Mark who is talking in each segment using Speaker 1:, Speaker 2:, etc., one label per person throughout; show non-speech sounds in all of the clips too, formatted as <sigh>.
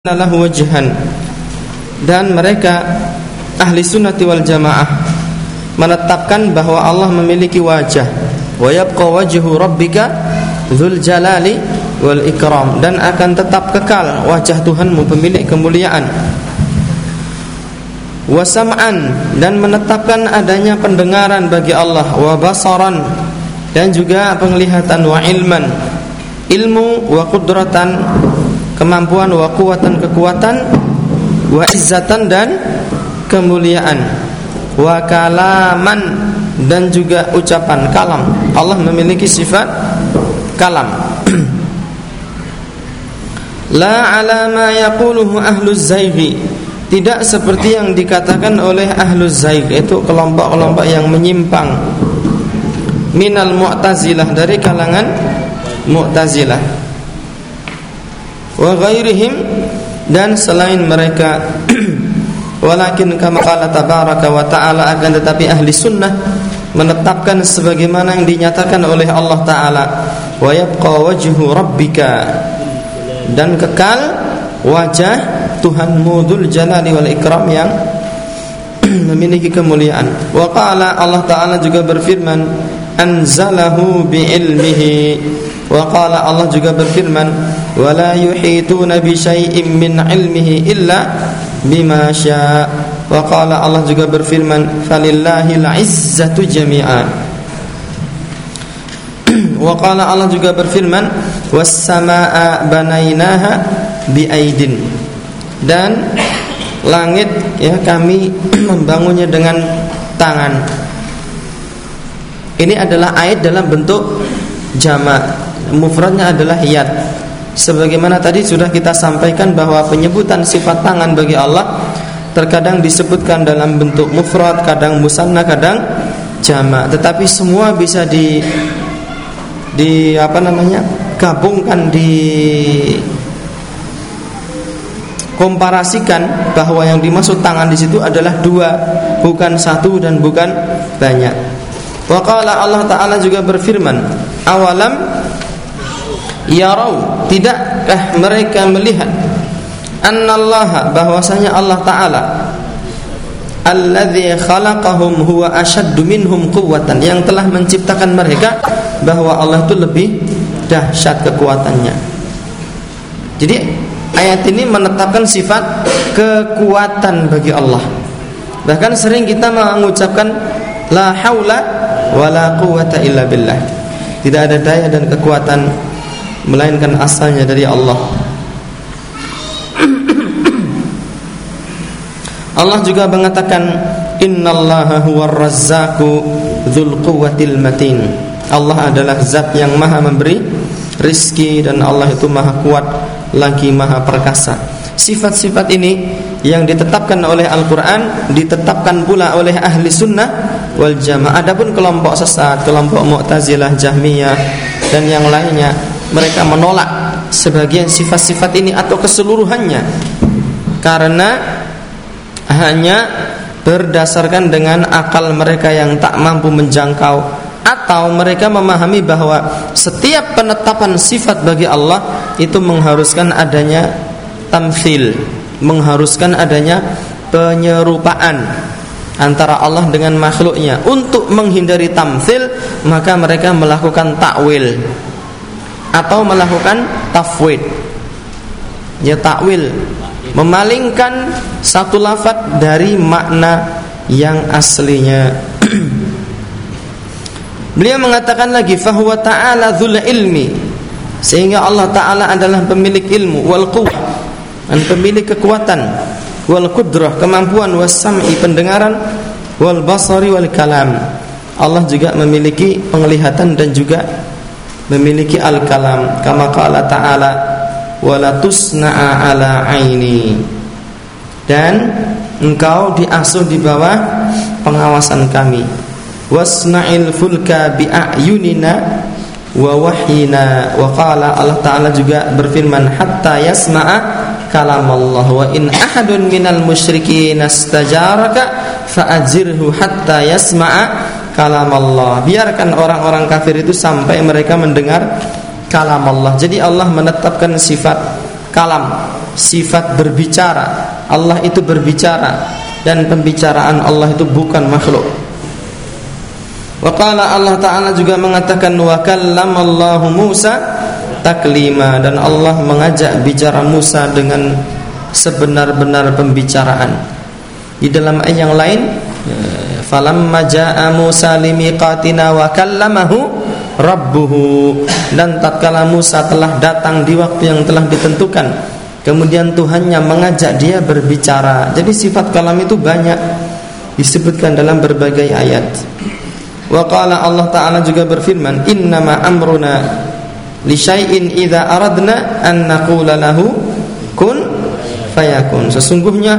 Speaker 1: lahu wajhan. Dan mereka ahli sunnati wal jamaah menetapkan bahwa Allah memiliki wajah. Wa yabqa wajhu rabbika dzul jalali wal ikram. Dan akan tetap kekal wajah Tuhanmu pemilik kemuliaan. Wa sam'an dan menetapkan adanya pendengaran bagi Allah. Wa basaran dan juga penglihatan. Wa ilman. Ilmu wa qudratan kemampuan wa kuatan kekuatan wa izzatan dan kemuliaan. Wa kalaman dan juga ucapan kalam. Allah memiliki sifat kalam. <clears throat> La ala ma yaquluhu ahlu tidak seperti yang dikatakan oleh ahlu zaig itu kelompok-kelompok yang menyimpang. Minal mu'tazilah dari kalangan mu'tazilah wa ghairihim dan selain mereka. <clears throat> Walakin kama qala tabaraka wa taala akan tetapi ahli sunnah menetapkan sebagaimana yang dinyatakan oleh Allah taala. Wa yabqa wajhu rabbika dan kekal wajah Tuhanmu dzul jalali wal ikram yang <clears throat> memiliki kemuliaan. Wa qala Allah taala juga berfirman anzalahu bi ilmihi wa Allah juga berfirman wala yuhituna bi min ilmihi illa bima syaa. Wa Allah juga berfirman falillahil izzatu jami'an. <clears throat> Wa Allah juga berfirman was samaa banainaha dan langit ya kami <clears throat> membangunnya dengan tangan. Ini adalah ayat dalam bentuk jamak mufradnya adalah yad sebagaimana tadi sudah kita sampaikan bahwa penyebutan sifat tangan bagi Allah terkadang disebutkan dalam bentuk mufrad kadang musanna kadang jamak. Tetapi semua bisa di di apa namanya gabungkan di komparasikan bahwa yang dimaksud tangan di situ adalah dua bukan satu dan bukan banyak. Wa qala Allah Ta'ala juga berfirman Awalam Yarau. Tidakkah mereka melihat Annallaha bahwasanya Allah Ta'ala Alladhi khalaqahum huwa ashaddu minhum quwwatan. Yang telah menciptakan mereka Bahwa Allah itu lebih dahsyat kekuatannya. Jadi ayat ini menetapkan sifat kekuatan bagi Allah. Bahkan sering kita mengucapkan La haula wala quwata illa billah. Tidak ada daya dan kekuatan melainkan asalnya dari Allah. Allah juga mengatakan innallaha huwar razzaqu dzul quwwatil matin. Allah adalah zat yang maha memberi rizki dan Allah itu maha kuat lagi maha perkasa. Sifat-sifat ini yang ditetapkan oleh Al-Quran ditetapkan pula oleh ahli sunnah wal jamaah. Adapun kelompok sesat, kelompok Mu'tazilah, Jahmiyah dan yang lainnya, mereka menolak sebagian sifat-sifat ini atau keseluruhannya karena hanya berdasarkan dengan akal mereka yang tak mampu menjangkau atau mereka memahami bahwa setiap penetapan sifat bagi Allah itu mengharuskan adanya tamthil mengharuskan adanya penyerupaan antara Allah dengan makhluknya. Untuk menghindari tamthil maka mereka melakukan takwil atau melakukan tafwid. Ya takwil. Memalingkan satu lafaz dari makna yang aslinya. <clears throat> Beliau mengatakan lagi fahuwa ta'ala dzul ilmi. Sehingga Allah taala adalah pemilik ilmu wal quwwah dan pemilik kekuatan wal qudrah kemampuan was sam'i pendengaran wal basari wal kalam. Allah juga memiliki penglihatan dan juga memiliki al kalam kama qala ta'ala wala tusna'a ala aini. Dan engkau diasuh di bawah pengawasan kami. Wasna'il fulka bi a'yunina wa wahyina. Wa qala Allah taala juga berfirman hatta yasma'a kalam Allah wa in ahadun minal musyrikin astajaraka fa'ajirhu hatta yasma'a kalam Allah biarkan orang-orang kafir itu sampai mereka mendengar kalam Allah jadi Allah menetapkan sifat kalam sifat berbicara. Allah itu berbicara dan pembicaraan Allah itu bukan makhluk. Waqala Allah Ta'ala juga mengatakan wa kallamallahu Musa taklima dan Allah mengajak bicara Musa dengan sebenar-benar pembicaraan. Di dalam ayat yang lain, falamma jaa Musa limiqatina wa kallamahu rabbuhu. Dan tatkala Musa telah datang di waktu yang telah ditentukan kemudian Tuhannya mengajak dia berbicara. Jadi sifat kalam itu banyak disebutkan dalam berbagai ayat. Wa qala Allah Ta'ala juga berfirman Innama amruna Li syai'in idha aradna An naqula lahu Kun fayakun. Sesungguhnya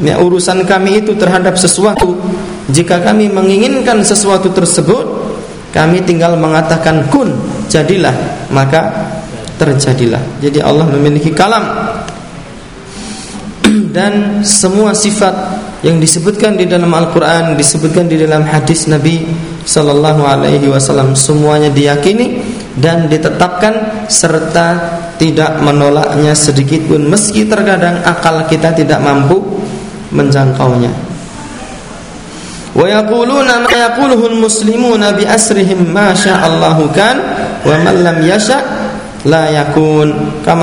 Speaker 1: ya, Urusan kami itu terhadap sesuatu Jika kami menginginkan sesuatu tersebut Kami tinggal mengatakan kun Jadilah Maka terjadilah. Jadi Allah memiliki kalam. <clears throat> Dan semua sifat yang disebutkan di dalam Al-Quran disebutkan di dalam hadis Nabi Sallallahu Alaihi Wasallam semuanya diyakini dan ditetapkan serta tidak menolaknya sedikit pun meski terkadang akal kita tidak mampu menjangkaunya.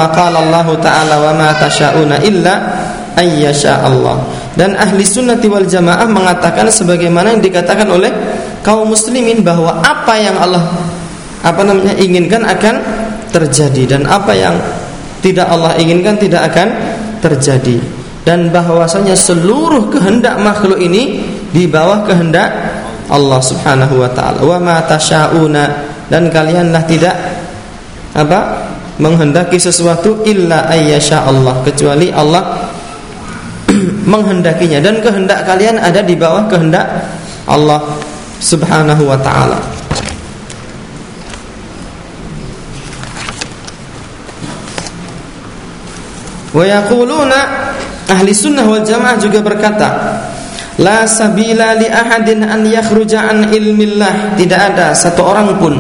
Speaker 1: Qala Allah taala wa ma tasyauna illa ayyasha Allah. Dan ahli sunnati wal jamaah mengatakan sebagaimana yang dikatakan oleh kaum muslimin bahwa apa yang Allah apa namanya inginkan akan terjadi dan apa yang tidak Allah inginkan tidak akan terjadi dan bahwasanya seluruh kehendak makhluk ini di bawah kehendak Allah Subhanahu wa taala. Wa ma tasyauna dan kalianlah tidak apa menghendaki sesuatu illa ayyasha Allah kecuali Allah <clears throat> menghendakinya dan kehendak kalian ada di bawah kehendak Allah Subhanahu wa taala. Wa yaquluna ahli sunnah wal jamaah juga berkata, La sabila li ahadin an yakhruja an ilmillah. Tidak ada satu orang pun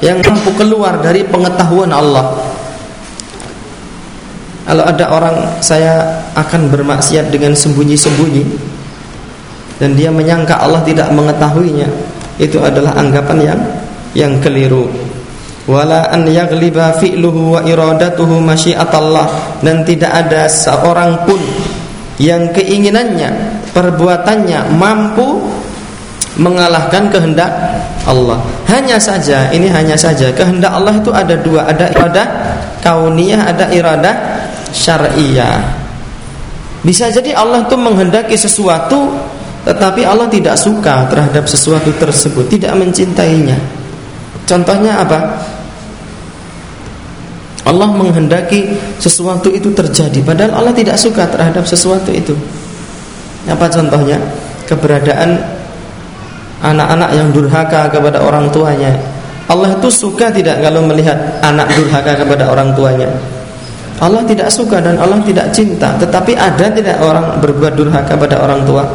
Speaker 1: yang mampu keluar dari pengetahuan Allah kalau ada orang saya akan bermaksiat dengan sembunyi-sembunyi dan dia menyangka Allah tidak mengetahuinya, itu adalah anggapan yang yang keliru. Wala an yaghliba fi'luhu wa iradatuhu masyiatallah dan tidak ada seorang pun yang keinginannya, perbuatannya mampu mengalahkan kehendak Allah. Hanya saja, ini hanya saja kehendak Allah itu ada dua, ada iradah kauniyah, ada iradah syariah. Bisa jadi Allah itu menghendaki sesuatu tetapi Allah tidak suka terhadap sesuatu tersebut, tidak mencintainya. Contohnya apa? Allah menghendaki sesuatu itu terjadi padahal Allah tidak suka terhadap sesuatu itu. Apa contohnya? Keberadaan anak-anak yang durhaka kepada orang tuanya. Allah itu suka tidak kalau melihat anak durhaka kepada orang tuanya? Allah tidak suka dan Allah tidak cinta Tetapi ada tidak orang berbuat durhaka pada orang tua?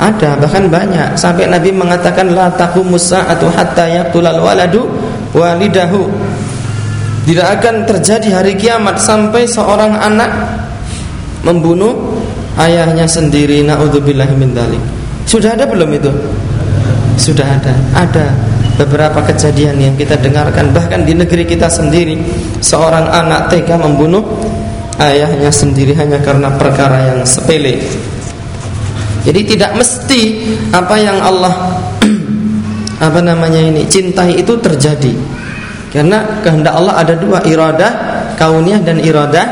Speaker 1: Ada, bahkan banyak Sampai Nabi mengatakan La taqumus sa'atu hatta yaqtulal waladu walidahu Tidak akan terjadi hari kiamat Sampai seorang anak Membunuh ayahnya sendiri Na'udzubillahi min dalik Sudah ada belum itu? Sudah ada Ada beberapa kejadian yang kita dengarkan bahkan di negeri kita sendiri seorang anak tega membunuh ayahnya sendiri hanya karena perkara yang sepele. Jadi tidak mesti apa yang Allah <clears throat> apa namanya ini cintai itu terjadi. Karena kehendak Allah ada dua, iradah kauniyah dan iradah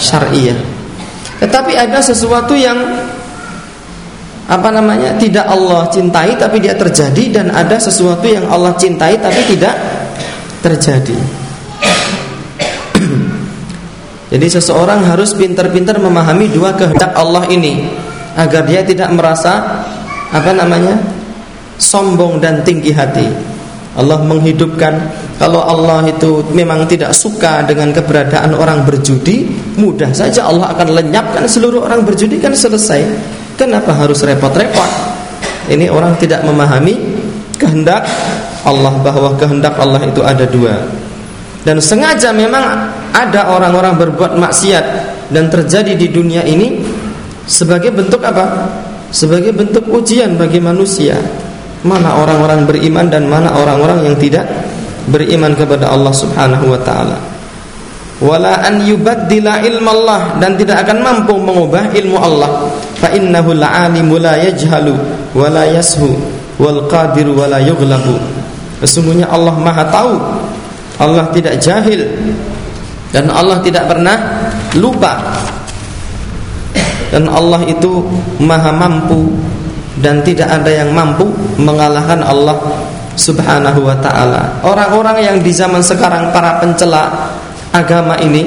Speaker 1: syariah. Tetapi ada sesuatu yang apa namanya tidak Allah cintai tapi dia terjadi dan ada sesuatu yang Allah cintai tapi tidak terjadi. <clears throat> Jadi seseorang harus pintar-pintar memahami dua kehendak Allah ini agar dia tidak merasa apa namanya sombong dan tinggi hati. Allah menghidupkan kalau Allah itu memang tidak suka dengan keberadaan orang berjudi, mudah saja Allah akan lenyapkan seluruh orang berjudi kan selesai. Kenapa harus repot-repot? Ini orang tidak memahami kehendak Allah bahwa kehendak Allah itu ada dua. Dan sengaja memang ada orang-orang berbuat maksiat dan terjadi di dunia ini sebagai bentuk apa? Sebagai bentuk ujian bagi manusia. Mana orang-orang beriman dan mana orang-orang yang tidak beriman kepada Allah Subhanahu wa taala. Wala an yubaddila ilmallah dan tidak akan mampu mengubah ilmu Allah. Fa innahu al-alimu la yajhalu wa la yashu wal qadiru wa la yughlabu. Sesungguhnya Allah Maha tahu. Allah tidak jahil dan Allah tidak pernah lupa. Dan Allah itu Maha mampu dan tidak ada yang mampu mengalahkan Allah Subhanahu wa taala. Orang-orang yang di zaman sekarang para pencela agama ini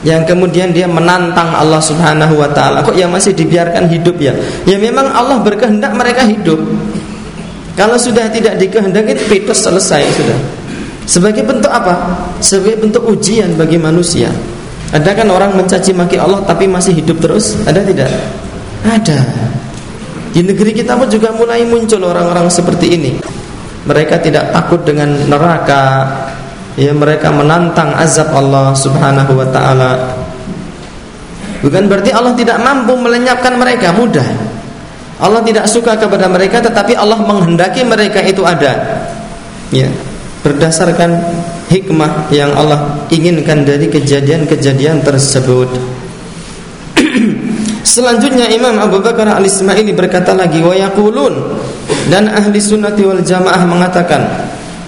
Speaker 1: yang kemudian dia menantang Allah Subhanahu wa taala kok yang masih dibiarkan hidup ya? Ya memang Allah berkehendak mereka hidup. Kalau sudah tidak dikehendaki itu selesai sudah. Sebagai bentuk apa? Sebagai bentuk ujian bagi manusia. Ada kan orang mencaci maki Allah tapi masih hidup terus? Ada tidak? Ada. Di negeri kita pun juga mulai muncul orang-orang seperti ini. Mereka tidak takut dengan neraka. Ya, mereka menantang azab Allah Subhanahu wa taala. Bukan berarti Allah tidak mampu melenyapkan mereka, mudah. Allah tidak suka kepada mereka tetapi Allah menghendaki mereka itu ada. Ya, berdasarkan hikmah yang Allah inginkan dari kejadian-kejadian tersebut. Selanjutnya Imam Abu Bakar Al-Ismaili berkata lagi wa yaqulun dan ahli sunnati wal jamaah mengatakan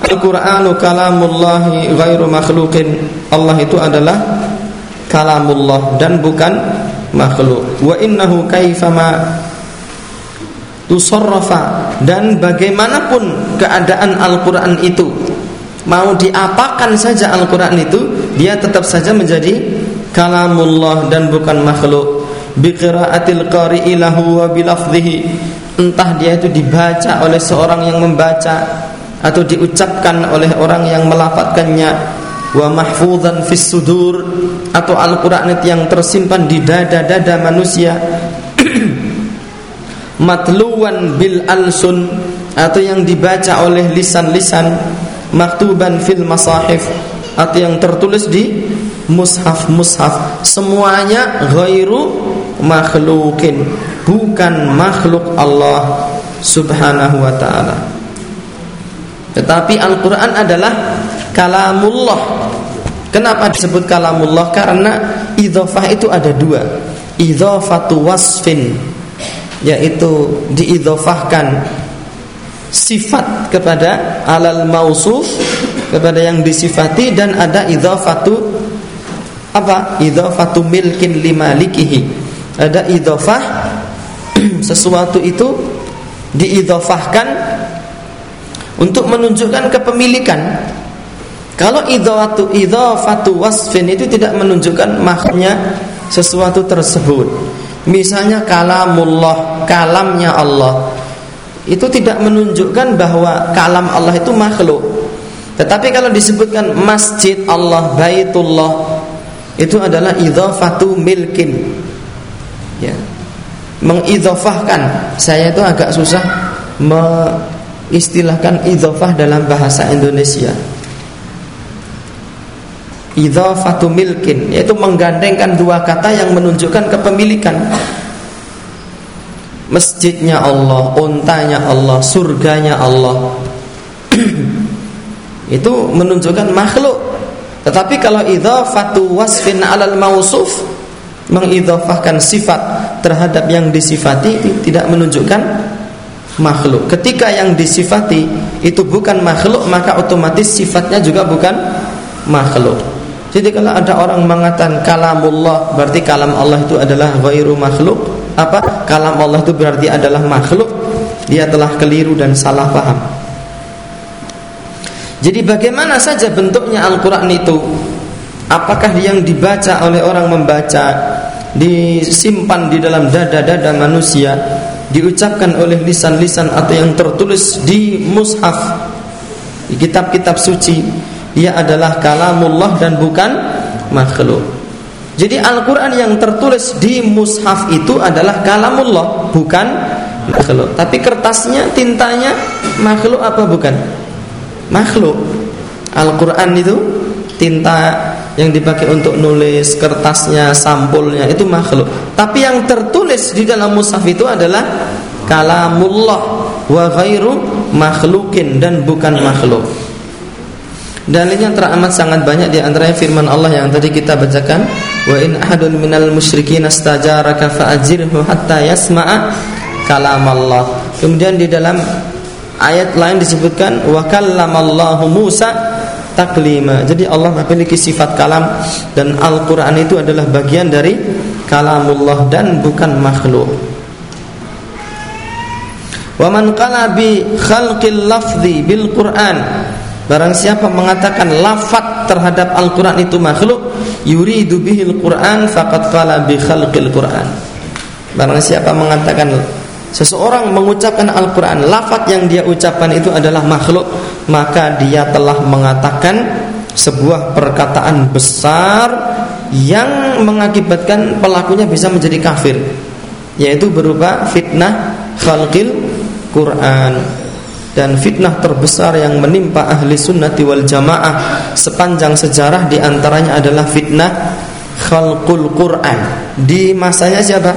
Speaker 1: Al-Qur'anu kalamullahi ghairu makhluqin. Allah itu adalah kalamullah dan bukan makhluk. Wa innahu kaifama tusarrafa dan bagaimanapun keadaan Al-Qur'an itu mau diapakan saja Al-Qur'an itu dia tetap saja menjadi kalamullah dan bukan makhluk biqiraatil qari'i lahu wa bilafdhihi. Entah dia itu dibaca oleh seorang yang membaca atau diucapkan oleh orang yang melafadzkannya wa mahfuzan fis sudur atau Al-Qur'an yang tersimpan di dada-dada manusia. <clears throat> Matluwan bil alsun atau yang dibaca oleh lisan-lisan. Maktuban fil masahif atau yang tertulis di mushaf-mushaf. Semuanya ghairu makhlukin bukan makhluk Allah subhanahu wa ta'ala. Tetapi Al-Quran adalah kalamullah. Kenapa disebut kalamullah? Karena idhofah itu ada dua. Idhofatu wasfin yaitu diidhofahkan sifat kepada alal mausuf kepada yang disifati dan ada idhofatu apa? Idhofatu milkin limalikihi ada idhofah <clears throat> sesuatu itu diidhofahkan untuk menunjukkan kepemilikan kalau idhofatu idhofatu wasfin itu tidak menunjukkan maknanya sesuatu tersebut Misalnya kalamullah, kalamnya Allah itu tidak menunjukkan bahwa kalam Allah itu makhluk. Tetapi kalau disebutkan masjid Allah, baitullah itu adalah idhafatu milkin. Mengidhafahkan. Saya itu agak susah mengistilahkan idhafah dalam bahasa Indonesia. Idhafatu milkin yaitu menggandengkan dua kata yang menunjukkan kepemilikan. Masjidnya Allah, untanya Allah, surganya Allah. <clears throat> Itu menunjukkan makhluk. Tetapi kalau idhafatu wasfin alal mausuf mengidhafahkan sifat terhadap yang disifati tidak menunjukkan makhluk ketika yang disifati itu bukan makhluk maka otomatis sifatnya juga bukan makhluk jadi kalau ada orang mengatakan kalamullah berarti kalam Allah itu adalah ghairu makhluk, apa? Kalam Allah itu berarti adalah makhluk, dia telah keliru dan salah paham. Jadi bagaimana saja bentuknya Al-Qur'an itu? Apakah yang dibaca oleh orang membaca disimpan di dalam dada-dada manusia, diucapkan oleh lisan-lisan atau yang tertulis di mushaf, di kitab-kitab suci dia adalah kalamullah dan bukan makhluk. Jadi Al-Quran yang tertulis di mushaf itu adalah kalamullah, bukan makhluk. Tapi kertasnya, tintanya makhluk apa bukan? Makhluk. Al-Quran itu tinta yang dipakai untuk nulis, kertasnya, sampulnya itu makhluk. Tapi yang tertulis di dalam mushaf itu adalah kalamullah wa ghairu makhlukin dan bukan makhluk. Dalilnya teramat sangat banyak di antaranya firman Allah yang tadi kita bacakan, wa in ahadun minal musyrikin astajaraka fa'ajirhu hatta yasma'a kalam Allah. Kemudian di dalam ayat lain disebutkan wa kallamallahu Musa taklima. Jadi Allah memiliki sifat kalam dan Al-Qur'an itu adalah bagian dari kalamullah dan bukan makhluk. Wa man qala khalqil lafzi bil Qur'an Barang siapa mengatakan lafat terhadap Al-Quran itu makhluk Yuridu bihil Quran faqad qala bi khalqil Quran Barang siapa mengatakan Seseorang mengucapkan Al-Quran Lafat yang dia ucapkan itu adalah makhluk Maka dia telah mengatakan Sebuah perkataan besar Yang mengakibatkan pelakunya bisa menjadi kafir Yaitu berupa fitnah khalqil Quran dan fitnah terbesar yang menimpa ahli sunnati wal jamaah sepanjang sejarah di antaranya adalah fitnah khalqul Quran di masanya siapa?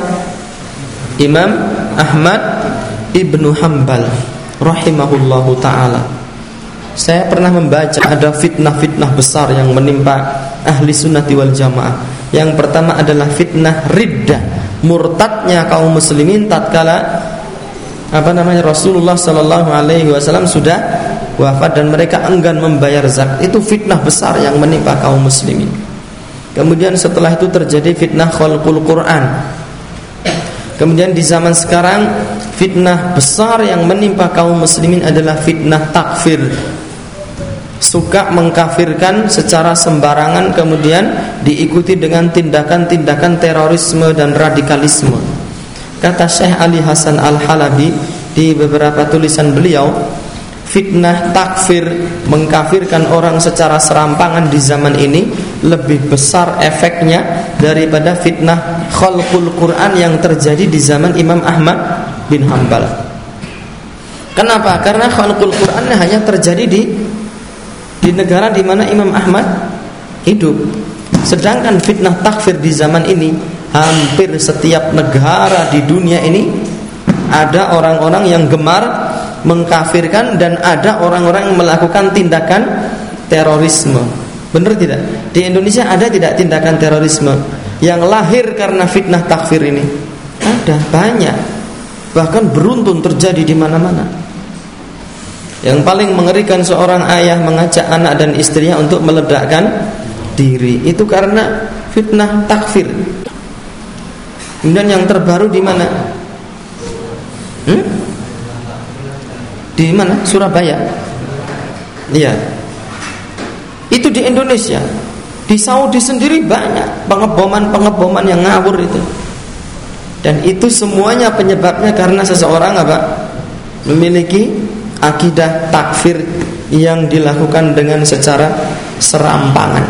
Speaker 1: Imam Ahmad ibnu Hambal rahimahullahu taala. Saya pernah membaca ada fitnah-fitnah besar yang menimpa ahli sunnati wal jamaah. Yang pertama adalah fitnah riddah, murtadnya kaum muslimin tatkala apa namanya Rasulullah Sallallahu Alaihi Wasallam sudah wafat dan mereka enggan membayar zakat itu fitnah besar yang menimpa kaum muslimin. Kemudian setelah itu terjadi fitnah khalqul Quran. Kemudian di zaman sekarang fitnah besar yang menimpa kaum muslimin adalah fitnah takfir. Suka mengkafirkan secara sembarangan kemudian diikuti dengan tindakan-tindakan terorisme dan radikalisme. Kata Syekh Ali Hasan Al-Halabi di beberapa tulisan beliau, fitnah takfir mengkafirkan orang secara serampangan di zaman ini lebih besar efeknya daripada fitnah khalqul Quran yang terjadi di zaman Imam Ahmad bin Hambal. Kenapa? Karena khalqul Quran hanya terjadi di di negara di mana Imam Ahmad hidup. Sedangkan fitnah takfir di zaman ini hampir setiap negara di dunia ini ada orang-orang yang gemar mengkafirkan dan ada orang-orang melakukan tindakan terorisme. Benar tidak? Di Indonesia ada tidak tindakan terorisme yang lahir karena fitnah takfir ini? Ada banyak. Bahkan beruntun terjadi di mana-mana. Yang paling mengerikan seorang ayah mengajak anak dan istrinya untuk meledakkan diri itu karena fitnah takfir. Kemudian yang terbaru di mana? Hmm? Di mana? Surabaya. Iya. Itu di Indonesia. Di Saudi sendiri banyak pengeboman-pengeboman yang ngawur itu. Dan itu semuanya penyebabnya karena seseorang apa? Memiliki akidah takfir yang dilakukan dengan secara serampangan.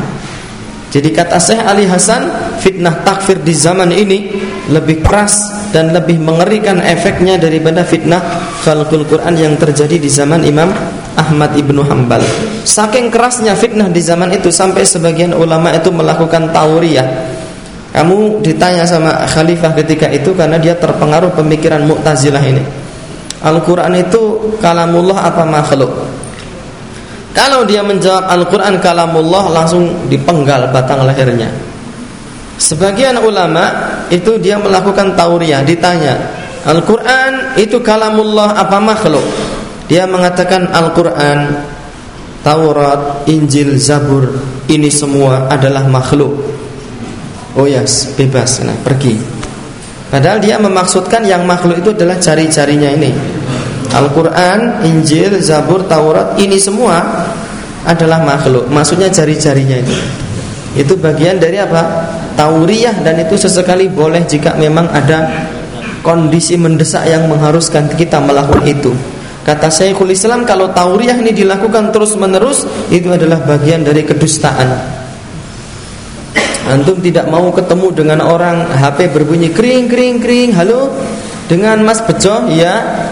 Speaker 1: Jadi kata Syekh Ali Hasan, fitnah takfir di zaman ini lebih keras dan lebih mengerikan efeknya daripada fitnah khalqul Quran yang terjadi di zaman Imam Ahmad ibnu Hambal. Saking kerasnya fitnah di zaman itu sampai sebagian ulama itu melakukan tauriyah. Kamu ditanya sama khalifah ketika itu karena dia terpengaruh pemikiran Mu'tazilah ini. Al-Quran itu kalamullah apa makhluk? Kalau dia menjawab Al-Quran kalamullah langsung dipenggal batang lehernya. Sebagian ulama itu dia melakukan tauriah, ditanya, Al-Quran itu kalamullah apa makhluk? Dia mengatakan Al-Quran, Taurat, Injil, Zabur, ini semua adalah makhluk. Oh yes, bebas, nah pergi. Padahal dia memaksudkan yang makhluk itu adalah jari-jarinya ini. Al-Quran, Injil, Zabur, Taurat Ini semua adalah makhluk Maksudnya jari-jarinya itu Itu bagian dari apa? Tauriyah dan itu sesekali boleh jika memang ada kondisi mendesak yang mengharuskan kita melakukan itu. Kata Syekhul Islam kalau tauriyah ini dilakukan terus menerus Itu adalah bagian dari kedustaan. Antum tidak mau ketemu dengan orang HP berbunyi kering kering kering Halo dengan Mas Bejo ya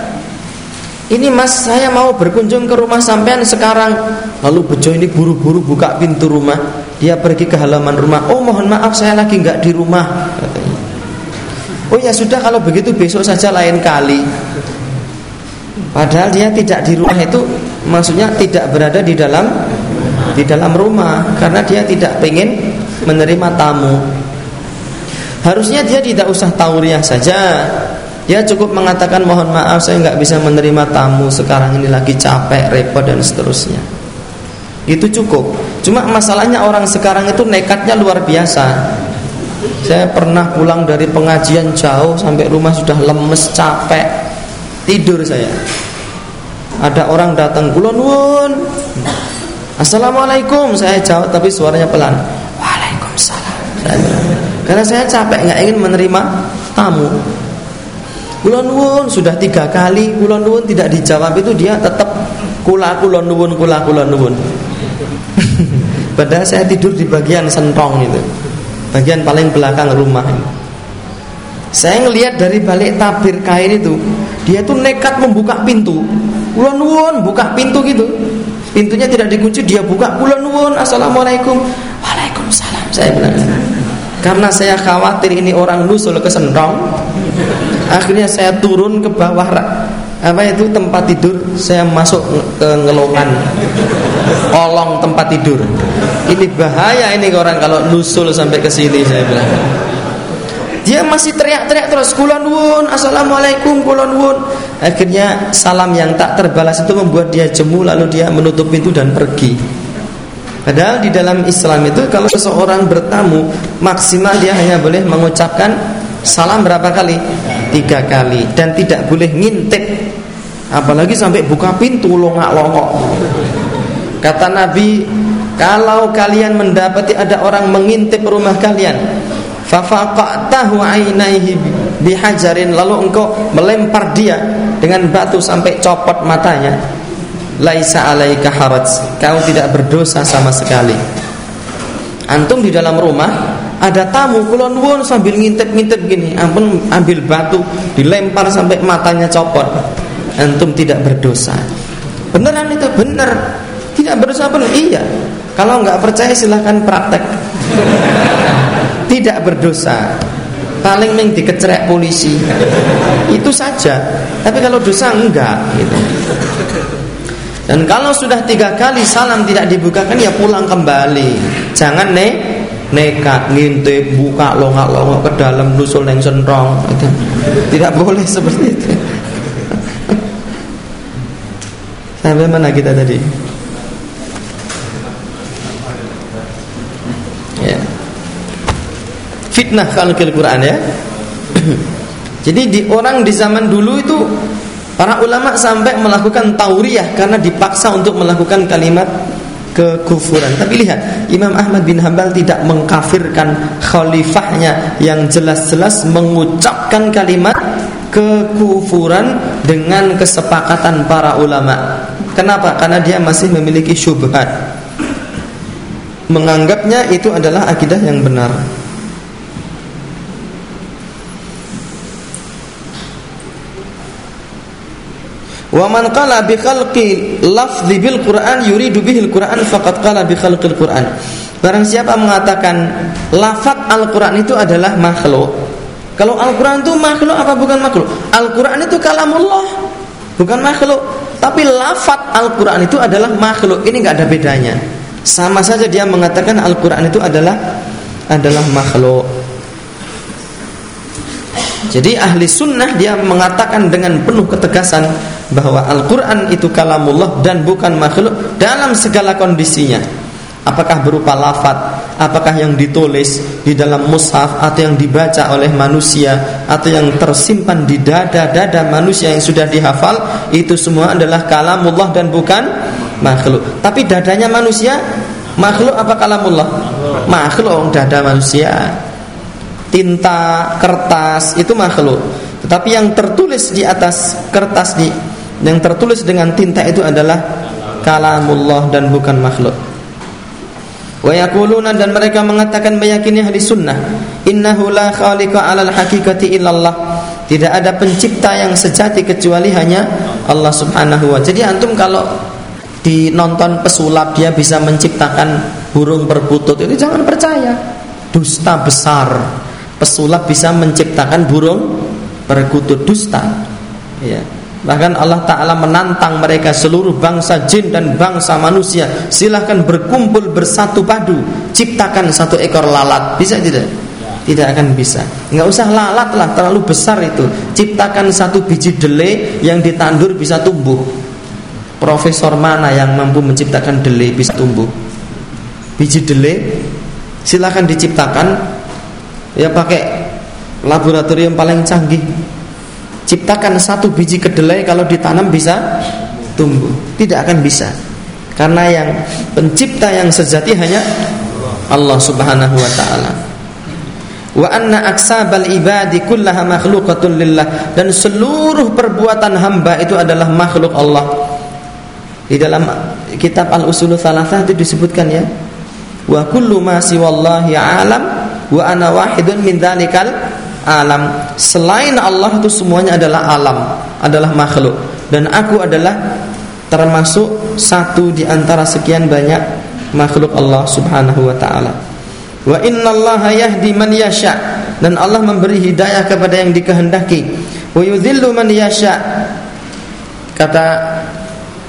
Speaker 1: ini mas saya mau berkunjung ke rumah sampean sekarang. Lalu bejo ini buru-buru buka pintu rumah. Dia pergi ke halaman rumah. Oh mohon maaf saya lagi nggak di rumah katanya. Oh ya sudah kalau begitu besok saja lain kali. Padahal dia tidak di rumah itu maksudnya tidak berada di dalam di dalam rumah. Karena dia tidak pengen menerima tamu. Harusnya dia tidak usah tauriah saja dia cukup mengatakan mohon maaf saya nggak bisa menerima tamu sekarang ini lagi capek, repot dan seterusnya. Itu cukup. Cuma masalahnya orang sekarang itu nekatnya luar biasa. Saya pernah pulang dari pengajian jauh sampai rumah sudah lemes, capek, tidur saya. Ada orang datang, kulon Assalamualaikum, saya jawab tapi suaranya pelan. Waalaikumsalam. Karena saya capek nggak ingin menerima tamu. Kulon nuwun sudah tiga kali kulon nuwun tidak dijawab itu dia tetap kula kulon nuwun kula kulon nuwun. <laughs> Padahal saya tidur di bagian sentong itu, bagian paling belakang rumah ini. Saya ngelihat dari balik tabir kain itu, dia tuh nekat membuka pintu. Kulon nuwun buka pintu gitu. Pintunya tidak dikunci, dia buka kulon nuwun. Assalamualaikum. Waalaikumsalam. Saya bilang. Karena saya khawatir ini orang nusul ke sentong Akhirnya saya turun ke bawah apa itu tempat tidur, saya masuk ke ngelongan kolong tempat tidur. Ini bahaya ini orang kalau nusul sampai ke sini saya bilang. Dia masih teriak-teriak terus kulon wun, assalamualaikum kulon wun. Akhirnya salam yang tak terbalas itu membuat dia jemu lalu dia menutup pintu dan pergi. Padahal di dalam Islam itu kalau seseorang bertamu maksimal dia hanya boleh mengucapkan Salam berapa kali? Tiga kali Dan tidak boleh ngintip Apalagi sampai buka pintu longak-longok. Kata Nabi Kalau kalian mendapati ada orang mengintip rumah kalian Fafaqatahu ainaihi bihajarin Lalu engkau melempar dia Dengan batu sampai copot matanya. Laisa alaika haraj Kau tidak berdosa sama sekali. Antum di dalam rumah ada tamu kulon won sambil ngintip-ngintip gini. Ampun ambil batu dilempar sampai matanya copot. Antum tidak berdosa. Beneran itu bener. Tidak berdosa pun iya. Kalau nggak percaya silahkan praktek. <laughs> Tidak berdosa. Paling meng dikecerek polisi. Itu saja. Tapi kalau dosa enggak gitu. Dan kalau sudah tiga kali salam tidak dibukakan ya pulang kembali. Jangan nih nekat ngintip buka longak-longok ke dalam nusul yang sentrong. Tidak boleh seperti itu. <laughs> Sampai mana kita tadi? Ya. Fitnah khalqil Quran ya. <clears throat> Jadi di orang di zaman dulu itu para ulama sampai melakukan tauriah karena dipaksa untuk melakukan kalimat kekufuran. Tapi lihat, Imam Ahmad bin Hambal tidak mengkafirkan khalifahnya yang jelas-jelas mengucapkan kalimat kekufuran dengan kesepakatan para ulama. Kenapa? Karena dia masih memiliki syubhat. Menganggapnya itu adalah akidah yang benar. Wa man qala bi khalqi lafzi bil Qur'an yuridu bihil Qur'an faqad qala bi khalqil Qur'an. Barang siapa mengatakan lafaz Al-Qur'an itu adalah makhluk. Kalau Al-Qur'an itu makhluk apa bukan makhluk? Al-Qur'an itu kalamullah, bukan makhluk. Tapi lafaz Al-Qur'an itu adalah makhluk. Ini enggak ada bedanya. Sama saja dia mengatakan Al-Qur'an itu adalah adalah makhluk. Jadi ahli sunnah dia mengatakan dengan penuh ketegasan bahwa Al-Quran itu kalamullah dan bukan makhluk dalam segala kondisinya. Apakah berupa lafat, apakah yang ditulis di dalam mushaf atau yang dibaca oleh manusia atau yang tersimpan di dada-dada manusia yang sudah dihafal itu semua adalah kalamullah dan bukan makhluk. Tapi dadanya manusia makhluk apa kalamullah? Makhluk dada manusia. Tinta, kertas itu makhluk. Tetapi yang tertulis di atas kertas di yang tertulis dengan tinta itu adalah kalamullah dan bukan makhluk. Wa yaquluna dan mereka mengatakan meyakini ahli sunnah innahu la khaliqa 'alal haqiqati illallah. Tidak ada pencipta yang sejati kecuali hanya Allah Subhanahu wa. Jadi antum kalau di nonton pesulap dia bisa menciptakan burung perkutut itu jangan percaya. Dusta besar. Pesulap bisa menciptakan burung perkutut dusta. Ya. Bahkan Allah Ta'ala menantang mereka seluruh bangsa jin dan bangsa manusia Silahkan berkumpul bersatu padu Ciptakan satu ekor lalat Bisa tidak? Tidak akan bisa Nggak usah lalat lah, terlalu besar itu Ciptakan satu biji dele yang ditandur bisa tumbuh Profesor mana yang mampu menciptakan dele bisa tumbuh? Biji dele Silahkan diciptakan Ya pakai laboratorium paling canggih Ciptakan satu biji kedelai kalau ditanam bisa tumbuh. Tidak akan bisa. Karena yang pencipta yang sejati hanya Allah Subhanahu wa taala. Wa anna aksabal ibadi kullaha makhluqatun lillah dan seluruh perbuatan hamba itu adalah makhluk Allah. Di dalam kitab Al-Usul Thalathah itu disebutkan ya. Wa kullu ma siwallahi alam wa ana wahidun min dzalikal alam. Selain Allah itu semuanya adalah alam adalah makhluk. Dan aku adalah termasuk satu di antara sekian banyak makhluk Allah Subhanahu wa taala. Wa innallaha yahdi man yasha. Dan Allah memberi hidayah kepada yang dikehendaki. Wa yudhillu man yasha. Kata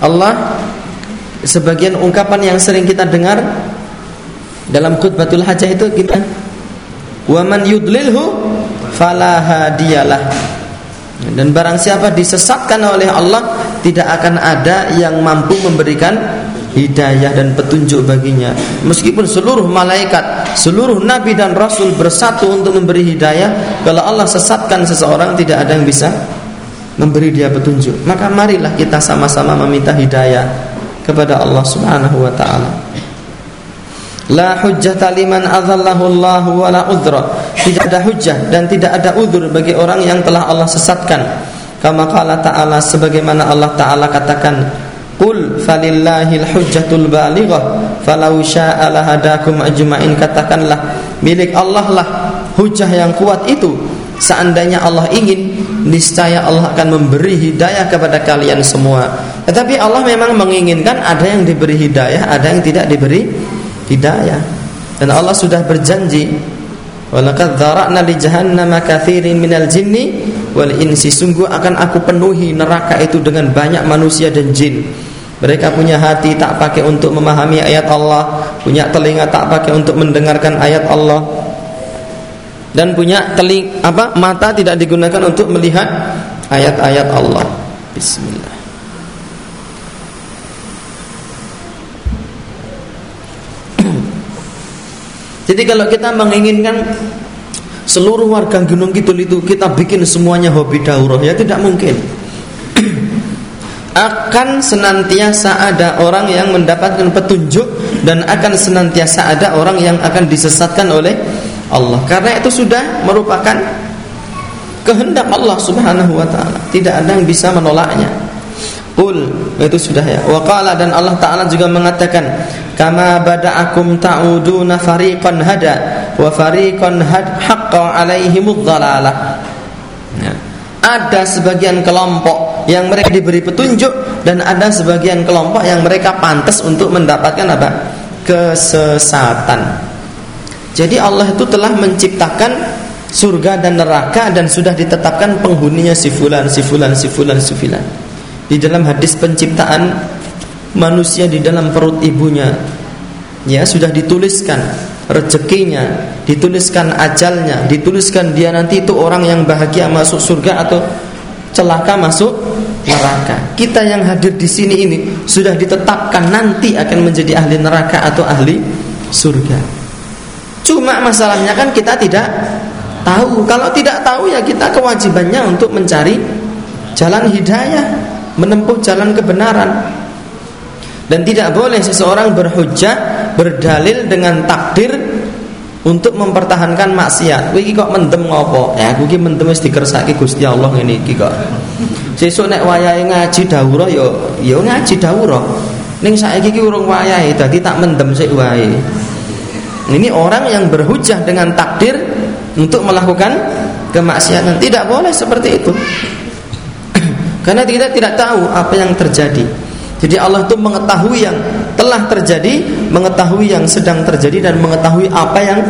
Speaker 1: Allah sebagian ungkapan yang sering kita dengar dalam khutbatul hajah itu kita wa man yudlilhu fala hadiyalah. Dan barang siapa disesatkan oleh Allah tidak akan ada yang mampu memberikan hidayah dan petunjuk baginya. Meskipun seluruh malaikat seluruh nabi dan rasul bersatu untuk memberi hidayah kalau Allah sesatkan seseorang tidak ada yang bisa memberi dia petunjuk. Maka marilah kita sama-sama meminta hidayah kepada Allah Subhanahu wa taala La hujjata liman adallahu Allah wa la udra. Tidak ada hujjah dan tidak ada udur bagi orang yang telah Allah sesatkan. Kama qala ta'ala sebagaimana Allah Ta'ala katakan, Qul falillahil hujjatul balighah falau syaa'a lahadakum ajma'in katakanlah milik Allah lah hujjah yang kuat itu seandainya Allah ingin niscaya Allah akan memberi hidayah kepada kalian semua tetapi Allah memang menginginkan ada yang diberi hidayah ada yang tidak diberi hidayah. Dan Allah sudah berjanji walaqad dzara'na li jahannam katsirin minal jinni wal insi. Sungguh akan aku penuhi neraka itu dengan banyak manusia dan jin. Mereka punya hati tak pakai untuk memahami ayat Allah punya telinga tak pakai untuk mendengarkan ayat Allah dan punya teling apa mata tidak digunakan untuk melihat ayat-ayat Allah. Bismillah Jadi kalau kita menginginkan seluruh warga Gunung Kidul itu kita bikin semuanya hobi daurah ya tidak mungkin. <clears throat> akan senantiasa ada orang yang mendapatkan petunjuk dan akan senantiasa ada orang yang akan disesatkan oleh Allah. Karena itu sudah merupakan kehendak Allah Subhanahu wa taala. Tidak ada yang bisa menolaknya. Qul itu sudah ya. Wa qala dan Allah taala juga mengatakan kama bada'akum ta'uduna fariqan hada wa fariqan had haqqa alaihimud dhalalah. Ya. Ada sebagian kelompok yang mereka diberi petunjuk dan ada sebagian kelompok yang mereka pantas untuk mendapatkan apa? kesesatan. Jadi Allah itu telah menciptakan surga dan neraka dan sudah ditetapkan penghuninya si fulan, si fulan, si di dalam hadis penciptaan manusia di dalam perut ibunya ya sudah dituliskan rezekinya, dituliskan ajalnya, dituliskan dia nanti itu orang yang bahagia masuk surga atau celaka masuk neraka. Kita yang hadir di sini ini sudah ditetapkan nanti akan menjadi ahli neraka atau ahli surga. Cuma masalahnya kan kita tidak tahu. Kalau tidak tahu ya kita kewajibannya untuk mencari jalan hidayah menempuh jalan kebenaran dan tidak boleh seseorang berhujjah berdalil dengan takdir untuk mempertahankan maksiat. Kowe kok mendem ngopo? Ya aku mendem wis dikersake Gusti Allah ngene iki kok. Sesuk nek wayahe ngaji dawuh ya ya ngaji dawuh. Ning saiki iki urung wayahe dadi tak mendem sik wae. Ini orang yang berhujjah dengan takdir untuk melakukan kemaksiatan. Tidak boleh seperti itu. Karena kita tidak tahu apa yang terjadi. Jadi Allah itu mengetahui yang telah terjadi, mengetahui yang sedang terjadi dan mengetahui apa yang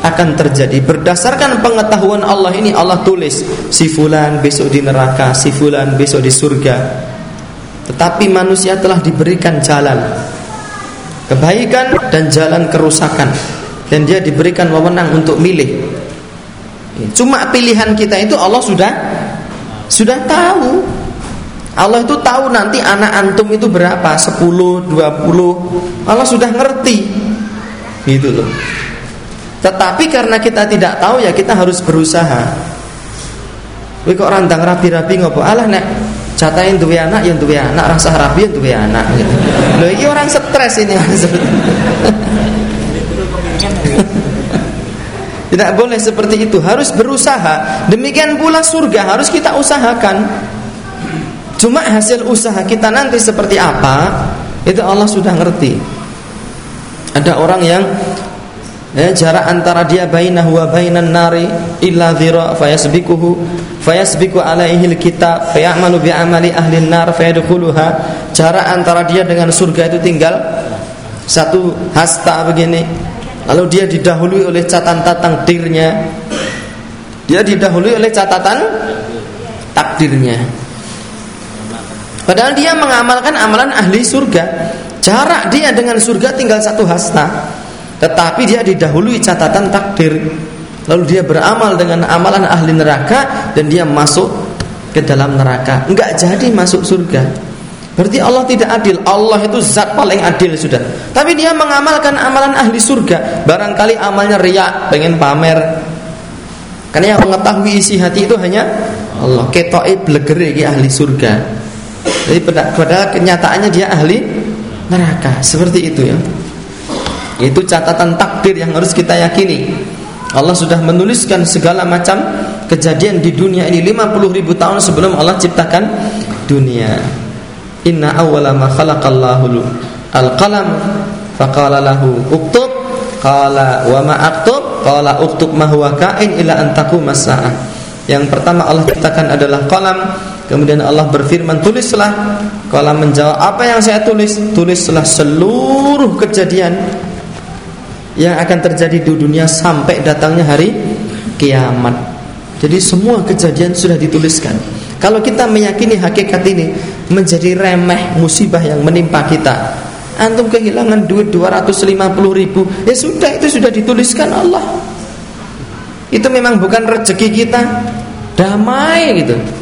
Speaker 1: akan terjadi. Berdasarkan pengetahuan Allah ini Allah tulis si fulan besok di neraka, si fulan besok di surga. Tetapi manusia telah diberikan jalan kebaikan dan jalan kerusakan dan dia diberikan wewenang untuk milih. Cuma pilihan kita itu Allah sudah sudah tahu. Allah itu tahu nanti anak antum itu berapa 10, 20 Allah sudah ngerti. Gitu loh. Tetapi karena kita tidak tahu ya kita harus berusaha. Wih kok randang rapi-rapi ngopo? Alah nek catain duwe anak yang duwe anak. Rasa rapi yang duwe anak. Gitu. Loh ini orang stres ini. Tidak boleh seperti itu, harus berusaha. Demikian pula surga harus kita usahakan. Cuma hasil usaha kita nanti seperti apa, itu Allah sudah ngerti. Ada orang yang ya, jarak antara dia bainahu wa bainan nari illa dhira fayasbikuhu fayasbiku alaihi alkitab fayamalu bi amali ahli nar fayadkhuluha jarak antara dia dengan surga itu tinggal satu hasta begini Lalu dia didahului oleh catatan takdirnya. Dia didahului oleh catatan takdirnya. Padahal dia mengamalkan amalan ahli surga. Jarak dia dengan surga tinggal satu hasta. Tetapi dia didahului catatan takdir. Lalu dia beramal dengan amalan ahli neraka dan dia masuk ke dalam neraka. Enggak jadi masuk surga. Berarti Allah tidak adil. Allah itu zat paling adil sudah. Tapi dia mengamalkan amalan ahli surga. Barangkali amalnya riak, pengen pamer. Karena yang mengetahui isi hati itu hanya Allah. Ketoi blegere ahli surga. Jadi pada kenyataannya dia ahli neraka. Seperti itu ya. Itu catatan takdir yang harus kita yakini. Allah sudah menuliskan segala macam kejadian di dunia ini 50 ribu tahun sebelum Allah ciptakan dunia. Inna awwala ma khalaqallahu al-qalam faqala lahu uktub qala wa ma aktub qala uktub ma huwa kain ila an taquma Yang pertama Allah ciptakan adalah qalam Kemudian Allah berfirman tulislah. Qalam menjawab apa yang saya tulis? Tulislah seluruh kejadian Yang akan terjadi di dunia Sampai datangnya hari kiamat. Jadi semua kejadian sudah dituliskan. Kalau kita meyakini hakikat ini menjadi remeh musibah yang menimpa kita. Antum kehilangan duit 250 ribu. Ya sudah itu sudah dituliskan Allah. Itu memang bukan rezeki kita. Damai gitu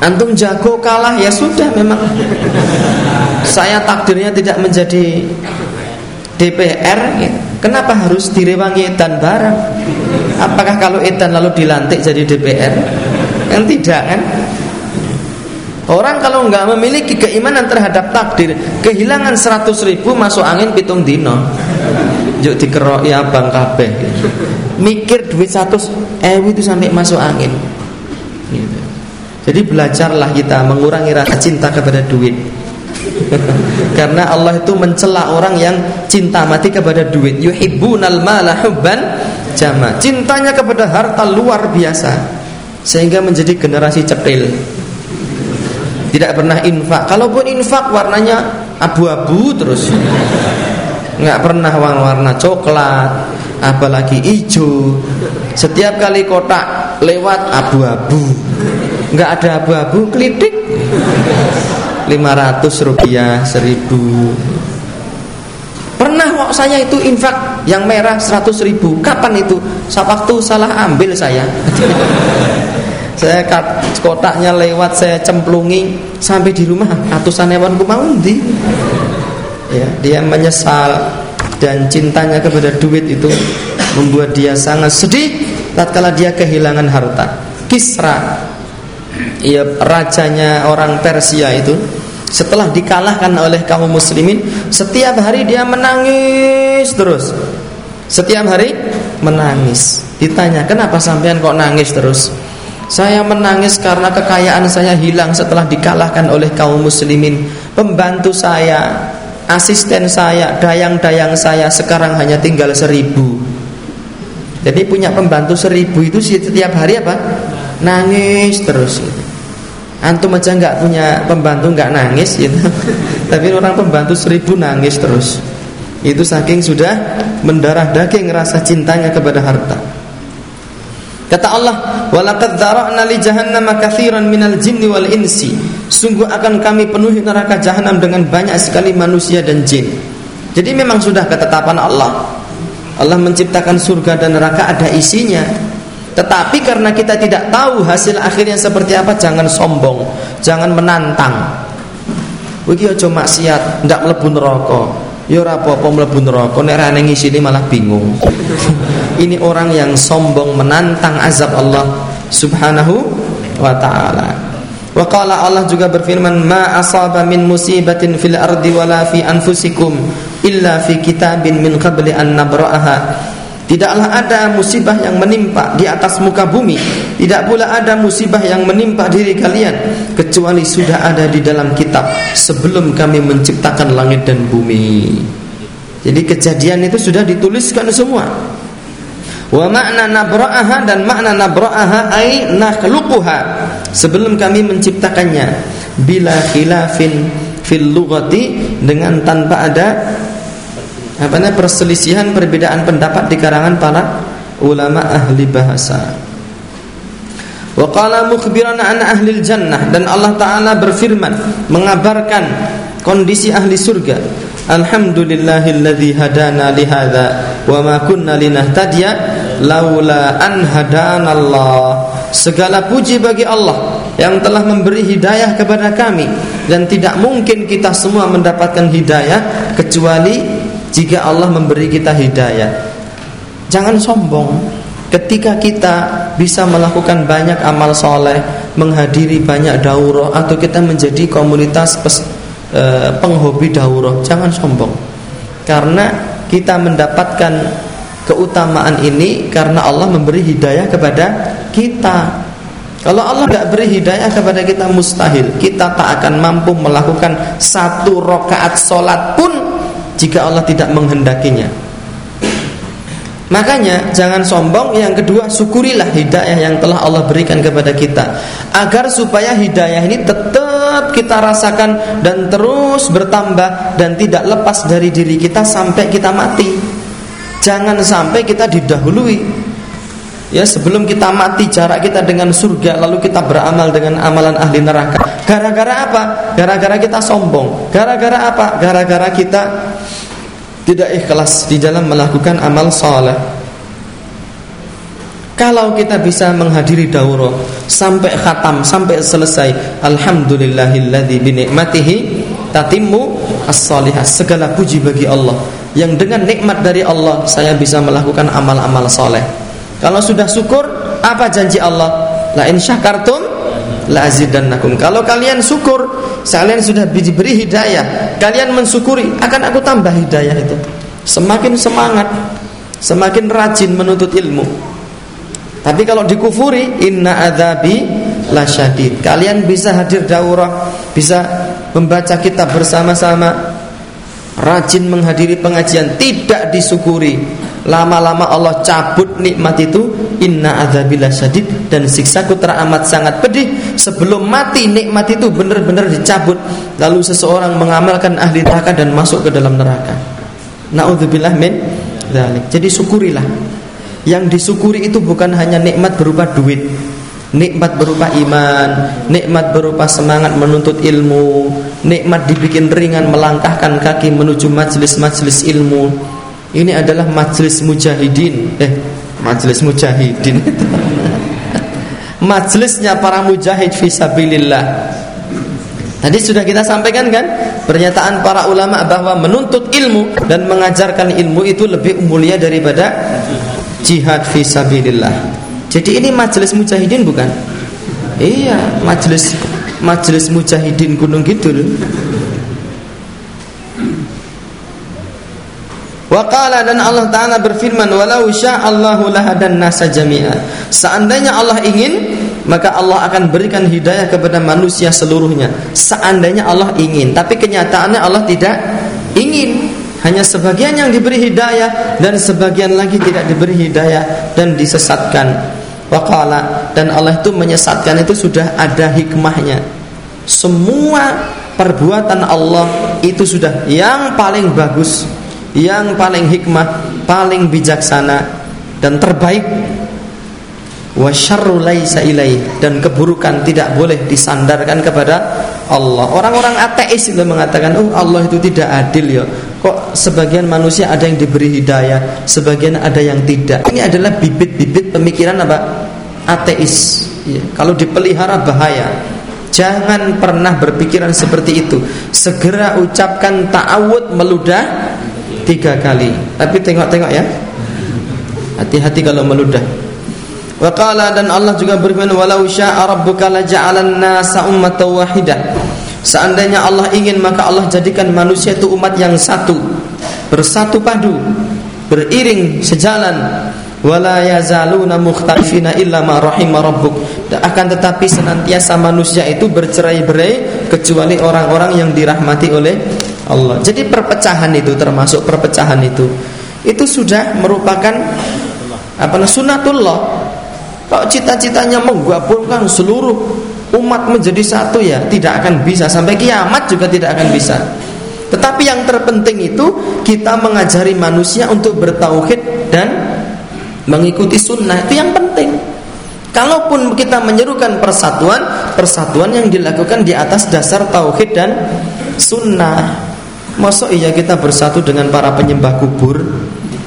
Speaker 1: Antum jago kalah ya sudah memang Saya takdirnya tidak menjadi DPR. Kenapa harus direwangi edan barang Apakah kalau edan lalu dilantik jadi DPR Kan tidak kan Orang kalau nggak memiliki keimanan terhadap takdir, kehilangan 100 ribu masuk angin pitung dino. Juk dikerok ya bang kabeh. Mikir duit 100 eh itu sampai masuk angin. Jadi belajarlah kita mengurangi rasa cinta kepada duit. <laughs> Karena Allah itu mencela orang yang cinta mati kepada duit. Yuhibbunal mala hubban jama. Cintanya kepada harta luar biasa sehingga menjadi generasi cetil tidak pernah infak. Kalaupun infak warnanya abu-abu terus. Nggak pernah warna-warna coklat, apalagi hijau. Setiap kali kotak lewat abu-abu. Nggak ada abu-abu, klitik. 500 rupiah, 1000 Pernah kok saya itu infak yang merah 100 ribu. Kapan itu? Waktu salah ambil saya. <laughs> Saya kotaknya lewat saya cemplungi sampai di rumah. Ratusan hewan mau di ya dia menyesal dan cintanya kepada duit itu membuat dia sangat sedih tatkala dia kehilangan harta. Kisra ia rajanya orang Persia itu setelah dikalahkan oleh kaum muslimin setiap hari dia menangis terus setiap hari menangis ditanya kenapa sampean kok nangis terus saya menangis karena kekayaan saya hilang setelah dikalahkan oleh kaum muslimin. Pembantu saya, asisten saya, dayang-dayang saya sekarang hanya tinggal seribu. Jadi punya pembantu seribu itu setiap hari apa? Nangis terus. Antum aja nggak punya pembantu nggak nangis gitu. <laughs> Tapi orang pembantu seribu nangis terus. Itu saking sudah mendarah daging rasa cintanya kepada harta. Kata Allah, "Walaqad dzara'na li jahannam katsiran minal jinni wal insi." Sungguh akan kami penuhi neraka jahanam dengan banyak sekali manusia dan jin. Jadi memang sudah ketetapan Allah. Allah menciptakan surga dan neraka ada isinya. Tetapi karena kita tidak tahu hasil akhirnya seperti apa, jangan sombong, jangan menantang. Iki aja maksiat, ndak mlebu neraka. Ya ora apa-apa mlebu neraka, nek ra ngisi malah bingung. <laughs> Ini orang yang sombong menantang azab Allah Subhanahu wa taala. Wa qala Allah juga berfirman, "Ma asaba min musibatin fil ardi wala fi anfusikum illa fi kitabin min qabli an nabra'aha." Tidaklah ada musibah yang menimpa di atas muka bumi. Tidak pula ada musibah yang menimpa diri kalian Kecuali sudah ada di dalam kitab Sebelum kami menciptakan langit dan bumi. Jadi kejadian itu sudah dituliskan semua. Wa makna nabra'aha dan makna nabra'aha ay nakhluquha. Sebelum kami menciptakannya. Bila khilafin fil lugati Dengan tanpa ada apa namanya perselisihan perbedaan pendapat di kalangan para ulama ahli bahasa. Wa qala mukhbiran an ahli jannah dan Allah taala berfirman mengabarkan kondisi ahli surga. Alhamdulillahilladzi hadana li hadza wa ma kunna linahtadiya laula an hadanallah. Segala puji bagi Allah yang telah memberi hidayah kepada kami dan tidak mungkin kita semua mendapatkan hidayah kecuali jika Allah memberi kita hidayah. Jangan sombong. Ketika kita bisa melakukan banyak amal soleh, menghadiri banyak daurah atau kita menjadi komunitas pes, e, penghobi daurah, jangan sombong. Karena kita mendapatkan keutamaan ini karena Allah memberi hidayah kepada kita. Kalau Allah tidak beri hidayah kepada kita mustahil Kita tak akan mampu melakukan satu rokaat solat pun jika Allah tidak menghendakinya. Makanya jangan sombong Yang kedua syukurilah hidayah yang telah Allah berikan kepada kita Agar supaya hidayah ini tetap kita rasakan Dan terus bertambah Dan tidak lepas dari diri kita sampai kita mati Jangan sampai kita didahului Ya sebelum kita mati jarak kita dengan surga Lalu kita beramal dengan amalan ahli neraka Gara-gara apa? Gara-gara kita sombong Gara-gara apa? Gara-gara kita tidak ikhlas di dalam melakukan amal saleh. Kalau kita bisa menghadiri daurah sampai khatam, sampai selesai, alhamdulillahilladzi bi nikmatihi tatimmu as-salihah. Segala puji bagi Allah yang dengan nikmat dari Allah saya bisa melakukan amal-amal saleh. Kalau sudah syukur, apa janji Allah? La in syakartum la azidannakum. Kalau kalian syukur, kalian sudah diberi hidayah, kalian mensyukuri, akan aku tambah hidayah itu. Semakin semangat, semakin rajin menuntut ilmu. Tapi kalau dikufuri, inna adzabi lasyadid. Kalian bisa hadir daurah, bisa membaca kitab bersama-sama, rajin menghadiri pengajian, tidak disyukuri lama-lama Allah cabut nikmat itu. Inna adzabillah syadid. Dan siksaku teramat sangat pedih. Sebelum mati nikmat itu benar-benar dicabut. Lalu seseorang mengamalkan ahli neraka dan masuk ke dalam neraka. Naudzubillah min dzalik. Jadi syukurilah. Yang disyukuri itu bukan hanya nikmat berupa duit. Nikmat berupa iman. Nikmat berupa semangat menuntut ilmu. Nikmat dibikin ringan melangkahkan kaki menuju majelis-majelis ilmu ini adalah majelis mujahidin. Eh, majelis mujahidin. <laughs> Majelisnya para mujahid fisabilillah. Tadi sudah kita sampaikan kan pernyataan para ulama bahwa menuntut ilmu dan mengajarkan ilmu itu lebih mulia daripada jihad fisabilillah. Jadi ini majelis mujahidin bukan? Iya, majelis majelis mujahidin Gunung Kidul. Waqala dan Allah Ta'ala berfirman Walau sya'allahu lahadan nasa jami'a. Seandainya Allah ingin Maka Allah akan berikan hidayah kepada manusia seluruhnya. Seandainya Allah ingin Tapi kenyataannya Allah tidak ingin. Hanya sebagian yang diberi hidayah Dan sebagian lagi tidak diberi hidayah Dan disesatkan. Waqala dan Allah itu menyesatkan itu sudah ada hikmahnya. Semua perbuatan Allah itu sudah yang paling bagus, yang paling hikmah, paling bijaksana dan terbaik. Dan keburukan tidak boleh disandarkan kepada Allah. Orang-orang ateis itu mengatakan, "Oh, Allah itu tidak adil ya. Kok sebagian manusia ada yang diberi hidayah, sebagian ada yang tidak." Ini adalah bibit-bibit pemikiran apa? Ateis. Ya, kalau dipelihara bahaya. Jangan pernah berpikiran seperti itu. Segera ucapkan ta'awud meludah tiga kali. Tapi tengok-tengok ya. Hati-hati kalau meludah. Waqala dan Allah juga berfirman walau syaa rabbuka laja'alan nasa ummatan wahidah. Seandainya Allah ingin maka Allah jadikan manusia itu umat yang satu, bersatu padu, beriring sejalan. Wala yazaluna mukhtalifina illa ma rahima rabbuk. Akan tetapi senantiasa manusia itu bercerai-berai kecuali orang-orang yang dirahmati oleh Allah. Jadi perpecahan itu termasuk perpecahan itu itu sudah merupakan apa sunatullah kalau cita-citanya menggabungkan seluruh umat menjadi satu ya tidak akan bisa sampai kiamat juga tidak akan bisa. Tetapi yang terpenting itu kita mengajari manusia untuk bertauhid dan mengikuti sunnah itu yang penting. Kalaupun kita menyerukan persatuan, persatuan yang dilakukan di atas dasar tauhid dan sunnah. Masuk iya kita bersatu dengan para penyembah kubur,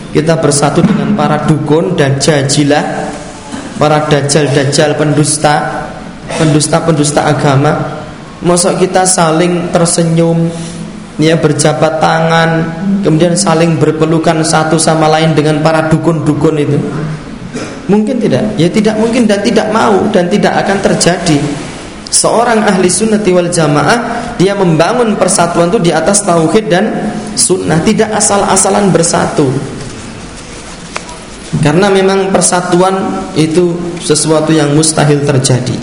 Speaker 1: kita bersatu dengan para dukun dan jajilah, para dajjal-dajjal pendusta, pendusta-pendusta agama. Masa kita saling tersenyum, ya berjabat tangan, kemudian saling berpelukan satu sama lain dengan para dukun-dukun itu. Mungkin tidak? Ya tidak mungkin dan tidak mau dan tidak akan terjadi. Seorang ahli sunnati wal jamaah Dia membangun persatuan itu di atas tauhid dan sunnah Tidak asal-asalan bersatu karena memang persatuan itu sesuatu yang mustahil terjadi.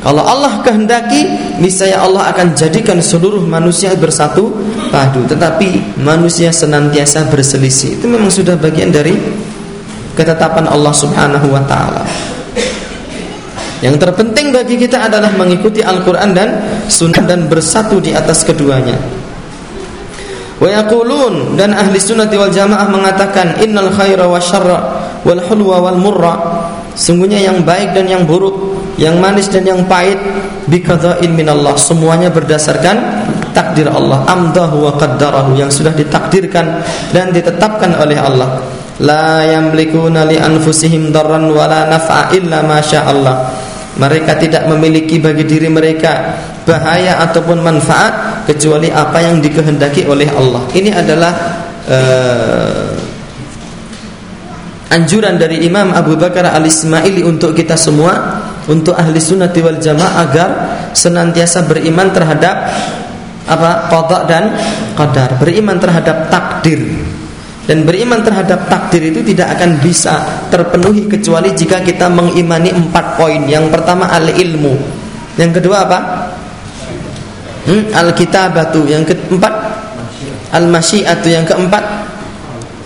Speaker 1: Kalau Allah kehendaki, niscaya Allah akan jadikan seluruh manusia bersatu padu. Tetapi manusia senantiasa berselisih. Itu memang sudah bagian dari ketetapan Allah Subhanahu wa taala. Yang terpenting bagi kita adalah mengikuti Al-Qur'an dan sunnah dan bersatu di atas keduanya. Wa yaqulun dan ahli sunnah wal jamaah mengatakan innal khaira wa syarra wal hulwa wal murra. Sungguhnya yang baik dan yang buruk yang manis dan yang pahit biqada'in minallah. Semuanya berdasarkan takdir Allah. Amdahu wa qaddarahu yang sudah ditakdirkan dan ditetapkan oleh Allah. La yamlikuna li anfusihim darran wala naf'a illa ma Allah mereka tidak memiliki bagi diri mereka bahaya ataupun manfaat kecuali apa yang dikehendaki oleh Allah. Ini adalah uh, anjuran dari Imam Abu Bakar Al-Ismaili untuk kita semua, untuk ahli sunnah wal jamaah agar senantiasa beriman terhadap apa qada dan qadar, beriman terhadap takdir. Dan beriman terhadap takdir itu tidak akan bisa terpenuhi kecuali jika kita mengimani empat poin. Yang pertama al-ilmu. Yang kedua apa? hmm? Al-kitabatu yang keempat Al-masyiatu yang keempat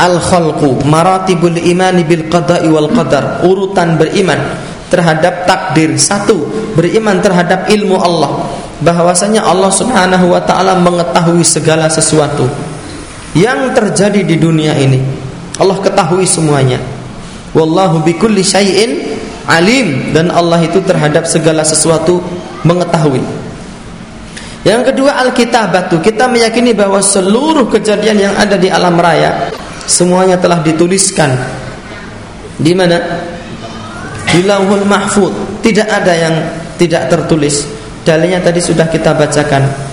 Speaker 1: Al-khalqu Maratibul imani bil qada'i wal qadar Urutan beriman terhadap takdir Satu, beriman terhadap ilmu Allah bahwasanya Allah subhanahu wa ta'ala mengetahui segala sesuatu Yang terjadi di dunia ini. Allah ketahui semuanya. Wallahu bikulli syai'in alim. Dan Allah itu terhadap segala sesuatu mengetahui. Yang kedua Alkitabatu. Kita meyakini bahwa seluruh kejadian yang ada di alam raya Semuanya telah dituliskan. Di mana? Di lauhul mahfud Tidak ada yang tidak tertulis. Dalilnya tadi sudah kita bacakan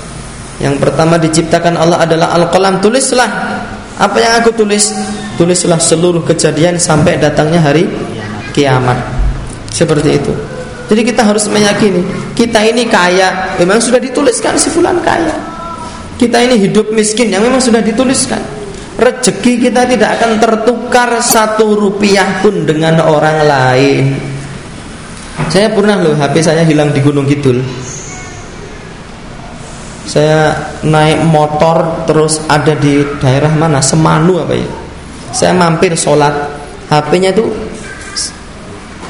Speaker 1: Yang pertama diciptakan Allah adalah Al-Qalam Tulislah Apa yang aku tulis? Tulislah seluruh kejadian sampai datangnya hari kiamat Seperti itu jadi kita harus meyakini kita ini kaya, memang sudah dituliskan si fulan kaya. Kita ini hidup miskin yang memang sudah dituliskan. Rezeki kita tidak akan tertukar satu rupiah pun dengan orang lain. Saya pernah loh HP saya hilang di Gunung Kidul. Saya naik motor terus ada di daerah mana? Semanu apa ya? Saya mampir sholat, HP-nya itu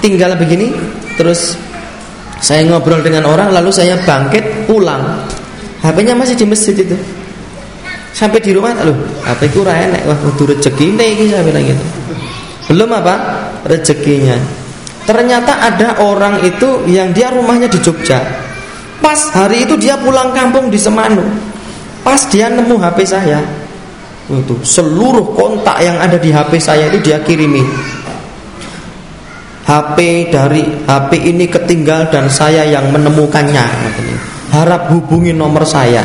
Speaker 1: tinggal begini terus saya ngobrol dengan orang lalu saya bangkit pulang. HP-nya masih di masjid itu. Sampai di rumah loh HP ku ora enek. Wah kudu rezeki iki bilang gitu belum apa? Rezekinya ternyata ada orang itu yang dia rumahnya di Jogja pas hari itu dia pulang kampung di Semanu pas dia nemu HP saya itu seluruh kontak yang ada di HP saya itu dia kirimi. HP dari HP ini ketinggal dan saya yang menemukannya harap hubungi nomor saya.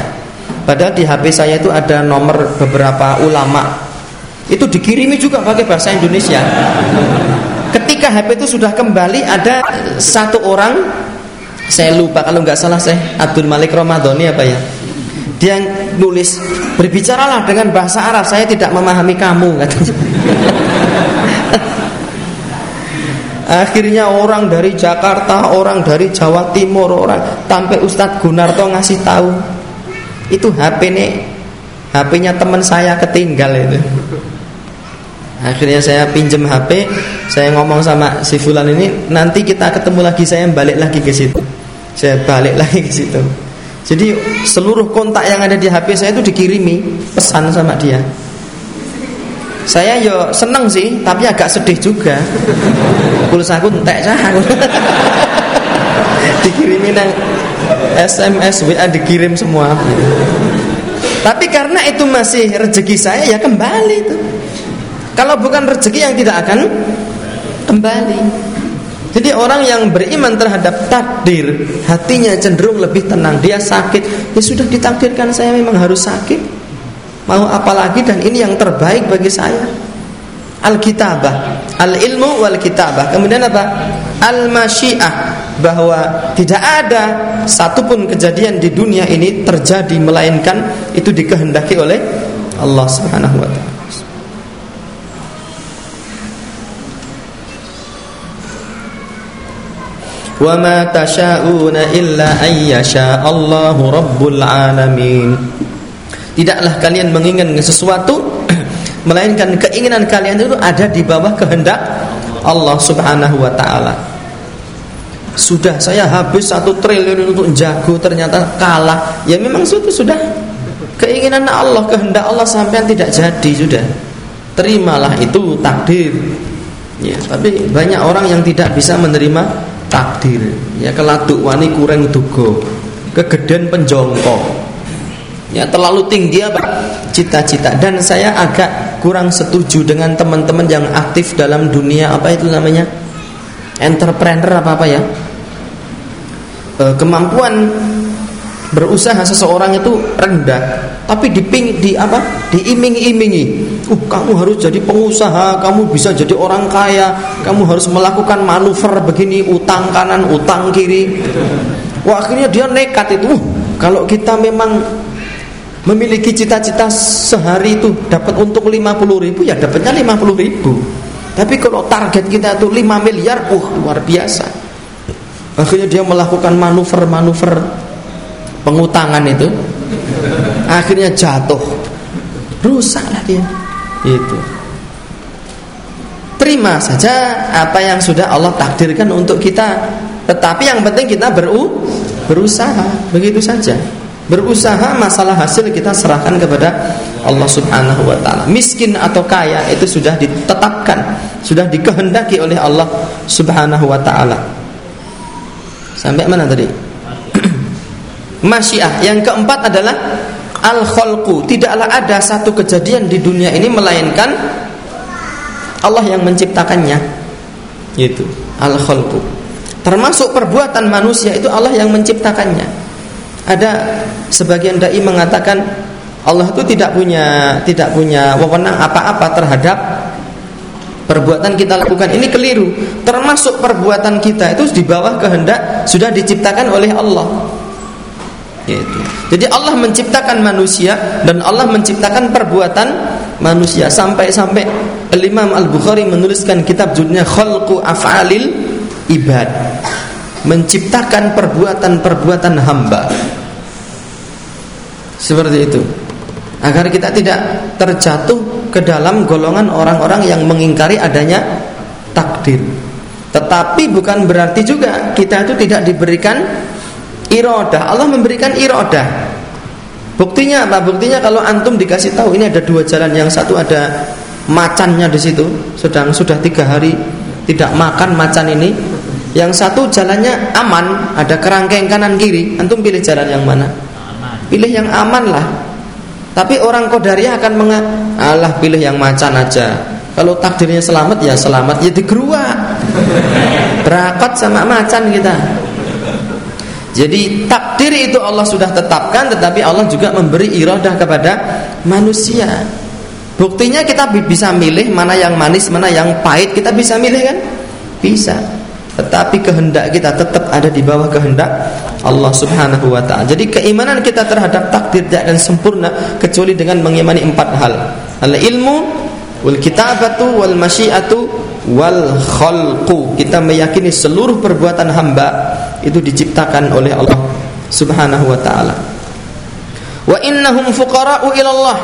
Speaker 1: Padahal di HP saya itu ada nomor beberapa ulama. Itu dikirimi juga pakai bahasa Indonesia. Ketika HP itu sudah kembali ada satu orang saya lupa kalau nggak salah saya Abdul Malik Ramadhani apa ya dia nulis berbicaralah dengan bahasa Arab saya tidak memahami kamu <laughs> katanya Akhirnya orang dari Jakarta, orang dari Jawa Timur, orang sampai Ustadz Gunarto ngasih tahu itu HP nih, HP-nya teman saya ketinggal itu. Akhirnya saya pinjam HP, saya ngomong sama si Fulan ini, nanti kita ketemu lagi, saya balik lagi ke situ. Saya balik lagi ke situ. Jadi seluruh kontak yang ada di HP saya itu dikirimi pesan sama dia. Saya yo seneng sih, tapi agak sedih juga. Pulsa aku entek cah <laughs> aku. Dikirimin yang SMS WA dikirim semua. Tapi karena itu masih rezeki saya ya kembali itu. Kalau bukan rezeki yang tidak akan kembali. Jadi orang yang beriman terhadap takdir Hatinya cenderung lebih tenang. Dia sakit. Ya sudah ditakdirkan saya memang harus sakit. Mau apa lagi dan ini yang terbaik bagi saya? Al-kitabah. Al-ilmu wal-kitabah. Kemudian apa? Al-masyiah. Bahwa tidak ada Satupun kejadian di dunia ini Terjadi melainkan Itu dikehendaki oleh Allah subhanahu wa ma tasha'una illa ayyasha Allahu rabbul alamin Tidaklah kalian menginginkan sesuatu <clears throat> melainkan keinginan kalian itu ada di bawah kehendak Allah Subhanahu wa taala. Sudah saya habis satu triliun untuk jago ternyata kalah. Ya memang itu sudah keinginan Allah, kehendak Allah sampai tidak jadi sudah. Terimalah itu takdir. Ya, tapi banyak orang yang tidak bisa menerima takdir. Ya keladuk wani kurang dugo kegeden penjongkok. Ya terlalu tinggi apa? Cita-cita. Dan saya agak kurang setuju dengan teman-teman yang aktif dalam dunia apa itu namanya? Entrepreneur apa apa ya. E, kemampuan berusaha seseorang itu rendah tapi diping di apa? diiming-imingi. Uh kamu harus jadi pengusaha kamu bisa jadi orang kaya kamu harus melakukan manuver begini utang kanan utang kiri. Wah akhirnya dia nekat itu. Uh, kalau kita memang memiliki cita-cita sehari itu dapat untung 50 ribu ya dapatnya 50 ribu. Tapi kalau target kita itu 5 miliar uh luar biasa. Akhirnya dia melakukan manuver-manuver pengutangan itu akhirnya jatuh rusaklah dia itu terima saja apa yang sudah Allah takdirkan untuk kita tetapi yang penting kita beru berusaha begitu saja berusaha masalah hasil kita serahkan kepada Allah Subhanahu wa taala. Miskin atau kaya itu sudah ditetapkan, sudah dikehendaki oleh Allah Subhanahu wa taala. Sampai mana tadi? Masyiah. Yang keempat adalah al-khalqu. Tidaklah ada satu kejadian di dunia ini melainkan Allah yang menciptakannya. Itu al-khalqu. Termasuk perbuatan manusia itu Allah yang menciptakannya. Ada sebagian dai mengatakan Allah itu tidak punya tidak punya wewenang apa-apa terhadap perbuatan kita lakukan ini keliru termasuk perbuatan kita itu di bawah kehendak sudah diciptakan oleh Allah yaitu. Jadi Allah menciptakan manusia dan Allah menciptakan perbuatan manusia sampai-sampai Imam Al-Bukhari menuliskan kitab judulnya Khalqu Af'alil Ibad. Menciptakan perbuatan-perbuatan hamba. Seperti itu. Agar kita tidak terjatuh ke dalam golongan orang-orang yang mengingkari adanya takdir. Tetapi bukan berarti juga kita itu tidak diberikan irodah. Allah memberikan irodah. Buktinya apa? Buktinya kalau antum dikasih tahu ini ada dua jalan, yang satu ada macannya di situ, sedang sudah tiga hari tidak makan macan ini. Yang satu jalannya aman, ada kerangkeng kanan kiri. Antum pilih jalan yang mana? Pilih yang aman lah. Tapi orang Qadariyah akan mengalah pilih yang macan aja. Kalau takdirnya selamat ya selamat ya digeruak. <laughs> Berakot sama macan kita. Jadi takdir itu Allah sudah tetapkan tetapi Allah juga memberi iradah kepada manusia. Buktinya kita bisa milih mana yang manis, mana yang pahit, kita bisa milih kan? Bisa. Tetapi kehendak kita tetap ada di bawah kehendak Allah Subhanahu wa taala. Jadi keimanan kita terhadap takdir tidak akan sempurna kecuali dengan mengimani empat hal. Al ilmu, wal kitabatu, wal masyiatu, wal khalqu. Kita meyakini seluruh perbuatan hamba itu diciptakan oleh Allah Subhanahu wa taala. Wa innahum fuqara'u ila Allah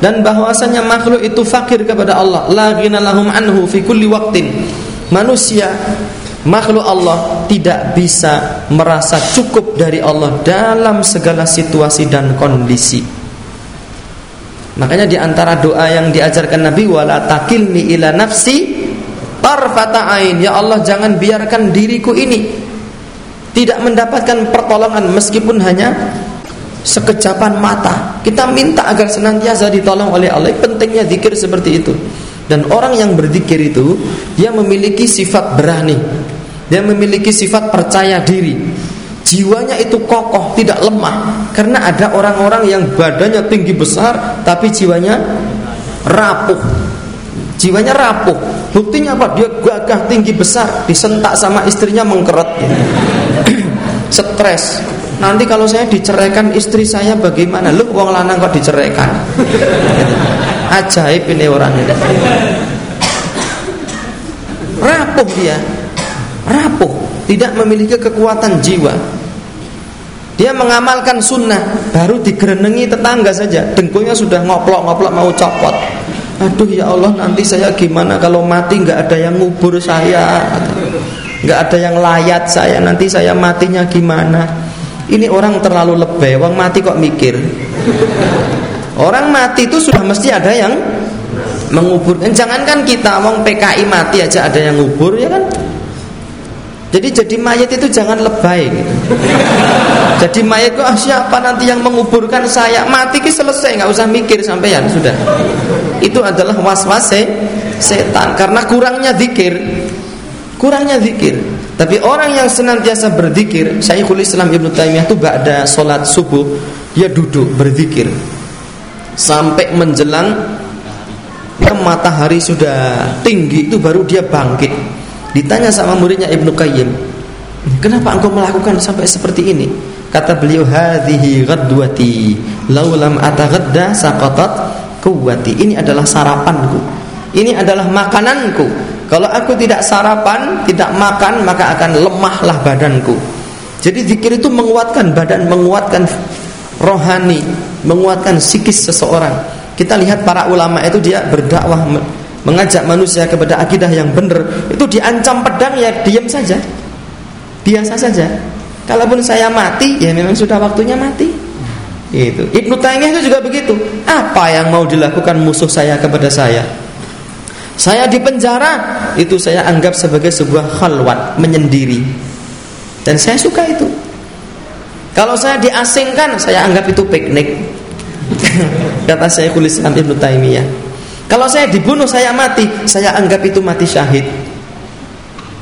Speaker 1: dan bahwasanya makhluk itu fakir kepada Allah. La lahum anhu fi kulli waqtin. Manusia makhluk Allah tidak bisa merasa cukup dari Allah dalam segala situasi dan kondisi. Makanya di antara doa yang diajarkan Nabi wala takilni ila nafsi tarfata ain. Ya Allah jangan biarkan diriku ini tidak mendapatkan pertolongan meskipun hanya sekejapan mata. Kita minta agar senantiasa ditolong oleh Allah. Pentingnya zikir seperti itu. Dan orang yang berzikir itu dia memiliki sifat berani dia memiliki sifat percaya diri. Jiwanya itu kokoh, tidak lemah. Karena ada orang-orang yang badannya tinggi besar tapi jiwanya rapuh. Jiwanya rapuh. Buktinya apa? Dia gagah tinggi besar, disentak sama istrinya mengkeret. Stres. Nanti kalau saya diceraikan istri saya bagaimana? Lu wong lanang kok diceraikan? <laughs> Ajaib ini orang ini. Rapuh dia rapuh, tidak memiliki kekuatan jiwa. Dia mengamalkan sunnah, baru digerenengi tetangga saja, dengkulnya sudah ngoplok-ngoplok mau copot. Aduh ya Allah, nanti saya gimana kalau mati nggak ada yang ngubur saya, nggak ada yang layat saya, nanti saya matinya gimana? Ini orang terlalu lebay, orang mati kok mikir. Orang mati itu sudah mesti ada yang menguburkan. Jangankan kita, wong PKI mati aja ada yang ngubur ya kan? Jadi jadi mayat itu jangan lebay gitu. Jadi mayat itu ah, siapa nanti yang menguburkan saya mati ki selesai nggak usah mikir sampean sudah. Itu adalah was-was setan karena kurangnya zikir. Kurangnya zikir. Tapi orang yang senantiasa berzikir, Syekhul Islam Ibnu Taimiyah itu ba'da salat subuh dia duduk berzikir sampai menjelang ya, matahari sudah tinggi itu baru dia bangkit Ditanya sama muridnya Ibnu Qayyim, "Kenapa engkau melakukan sampai seperti ini?" Kata beliau, "Hadhihi ghadwati, law lam ataghadda saqatat quwwati." Ini adalah sarapanku. Ini adalah makananku. Kalau aku tidak sarapan, tidak makan, maka akan lemahlah badanku. Jadi zikir itu menguatkan badan, menguatkan rohani, menguatkan psikis seseorang. Kita lihat para ulama itu dia berdakwah mengajak manusia kepada akidah yang benar. Itu diancam pedang ya diam saja. Biasa saja. Kalaupun saya mati ya memang sudah waktunya mati. Itu Ibnu Taimiyah itu juga begitu. Apa yang mau dilakukan musuh saya kepada saya saya di penjara itu saya anggap sebagai sebuah khalwat menyendiri dan saya suka itu kalau saya diasingkan saya anggap itu piknik <laughs> kata saya Islam Ibnu Taimiyah kalau saya dibunuh, saya mati, saya anggap itu mati syahid.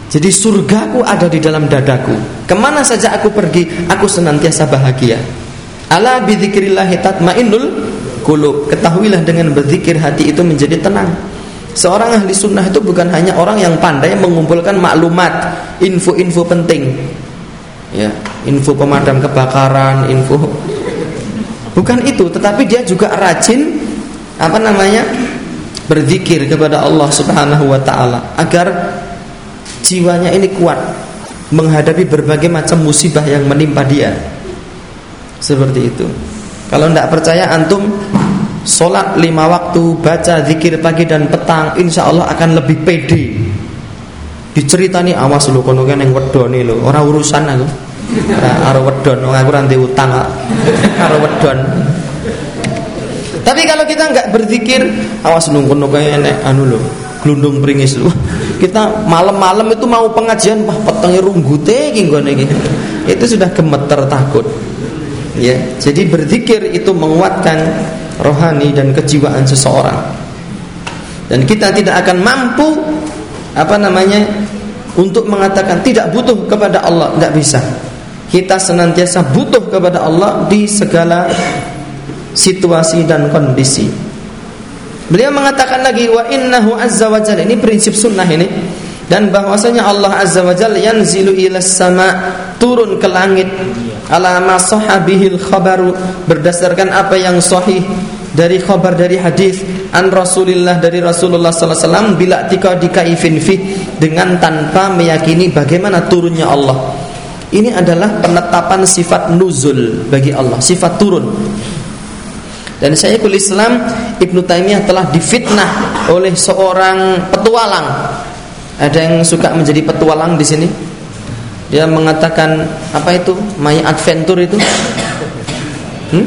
Speaker 1: Jadi surgaku ada di dalam dadaku. Ke mana saja aku pergi, aku senantiasa bahagia. Ala bidzikrillahi tatmainnul qulub. Ketahuilah dengan berzikir hati itu menjadi tenang. Seorang ahli sunnah itu bukan hanya orang yang pandai mengumpulkan maklumat, info-info penting. Ya, info pemadam kebakaran, info Bukan itu, tetapi dia juga rajin apa namanya? berzikir kepada Allah Subhanahu wa taala agar jiwanya ini kuat menghadapi berbagai macam musibah yang menimpa dia. Seperti itu. Kalau tidak percaya antum Sholat lima waktu Baca zikir pagi dan petang Insya Allah akan lebih pede diceritani awas lu kono kan yang wedone lho, ora urusan aku. Ora karo wedon, aku ora utang <laughs> karo wedon. Tapi kalau kita nggak berzikir, awas lu kono kaya enek anu lho, glundung pringis lu. <laughs> Kita malam-malam itu mau pengajian, wah petenge runggute iki. Itu sudah gemeter takut. Ya, jadi berzikir itu menguatkan rohani dan kejiwaan seseorang. Dan kita tidak akan mampu apa namanya untuk mengatakan tidak butuh kepada Allah, nggak bisa. Kita senantiasa butuh kepada Allah di segala situasi dan kondisi. Beliau mengatakan lagi wa innahu azza wa jalla ini prinsip sunnah ini dan bahwasanya Allah azza wa jalla yanzilu ila sama turun ke langit ala ma sahabihil khabaru berdasarkan apa yang sahih dari khabar dari hadis an Rasulillah dari Rasulullah sallallahu bila tika dikaifin fi dengan tanpa meyakini bagaimana turunnya Allah. Ini adalah penetapan sifat nuzul bagi Allah, sifat turun. Dan Syekhul Islam Ibnu Taimiyah telah difitnah oleh seorang petualang. Ada yang suka menjadi petualang di sini? Dia mengatakan apa itu? My adventure itu? Hmm?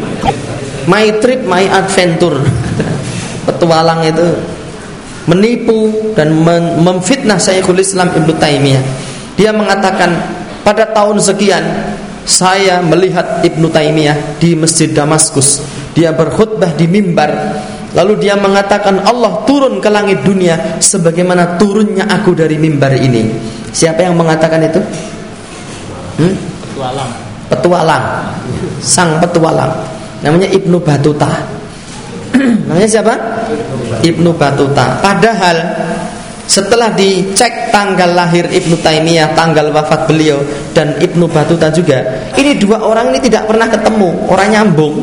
Speaker 1: My trip, my adventure. <laughs> Petualang itu menipu dan memfitnah Syekhul Islam Ibnu Taimiyah. Dia mengatakan pada tahun sekian saya melihat Ibnu Taimiyah di Masjid Damaskus dia berkhutbah di mimbar lalu dia mengatakan Allah turun ke langit dunia sebagaimana turunnya aku dari mimbar ini siapa yang mengatakan itu hmm? petualang. Petualang. Sang petualang. Namanya Ibnu Batuta. <clears throat> Namanya siapa? Ibnu Batuta. Padahal setelah dicek tanggal lahir Ibnu Taimiyah, tanggal wafat beliau dan Ibnu Batuta juga, ini dua orang ini tidak pernah ketemu, orang nyambung.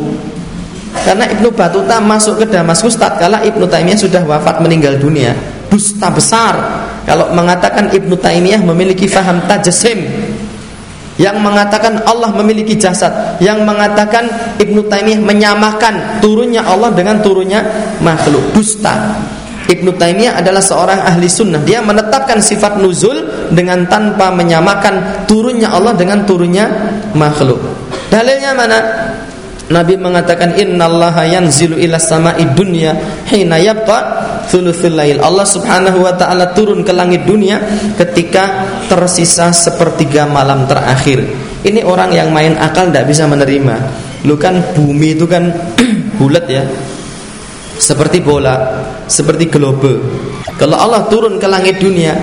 Speaker 1: Karena Ibnu Batuta masuk ke Damaskus tatkala Ibnu Taimiyah sudah wafat meninggal dunia. Dusta besar. Kalau mengatakan Ibnu Taimiyah memiliki faham tajasim yang mengatakan Allah memiliki jasad, yang mengatakan Ibnu Taimiyah menyamakan turunnya Allah dengan turunnya makhluk. Dusta. Ibnu Taimiyah adalah seorang ahli sunnah. Dia menetapkan sifat nuzul dengan tanpa menyamakan turunnya Allah dengan turunnya makhluk. Dalilnya mana? Nabi mengatakan innallaha yanzilu ila sama'i dunya hina yabqa thuluthul lail. Allah Subhanahu wa taala turun ke langit dunia ketika tersisa sepertiga malam terakhir. Ini orang yang main akal tidak bisa menerima. Lu kan bumi itu kan <clears throat> bulat ya seperti bola, seperti globe. Kalau Allah turun ke langit dunia,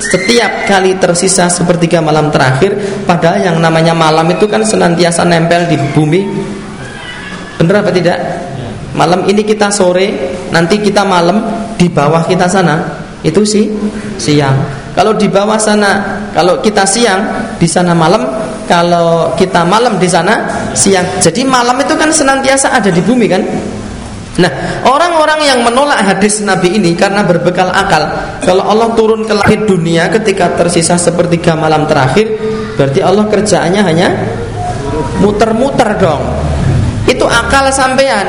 Speaker 1: setiap kali tersisa sepertiga malam terakhir, padahal yang namanya malam itu kan senantiasa nempel di bumi. Benar apa tidak? Malam ini kita sore, nanti kita malam di bawah kita sana, itu sih siang. Kalau di bawah sana, kalau kita siang, di sana malam, kalau kita malam di sana siang. Jadi malam itu kan senantiasa ada di bumi kan? Nah, orang-orang yang menolak hadis Nabi ini karena berbekal akal, kalau Allah turun ke langit dunia ketika tersisa sepertiga malam terakhir, berarti Allah kerjaannya hanya muter-muter dong. Itu akal sampean.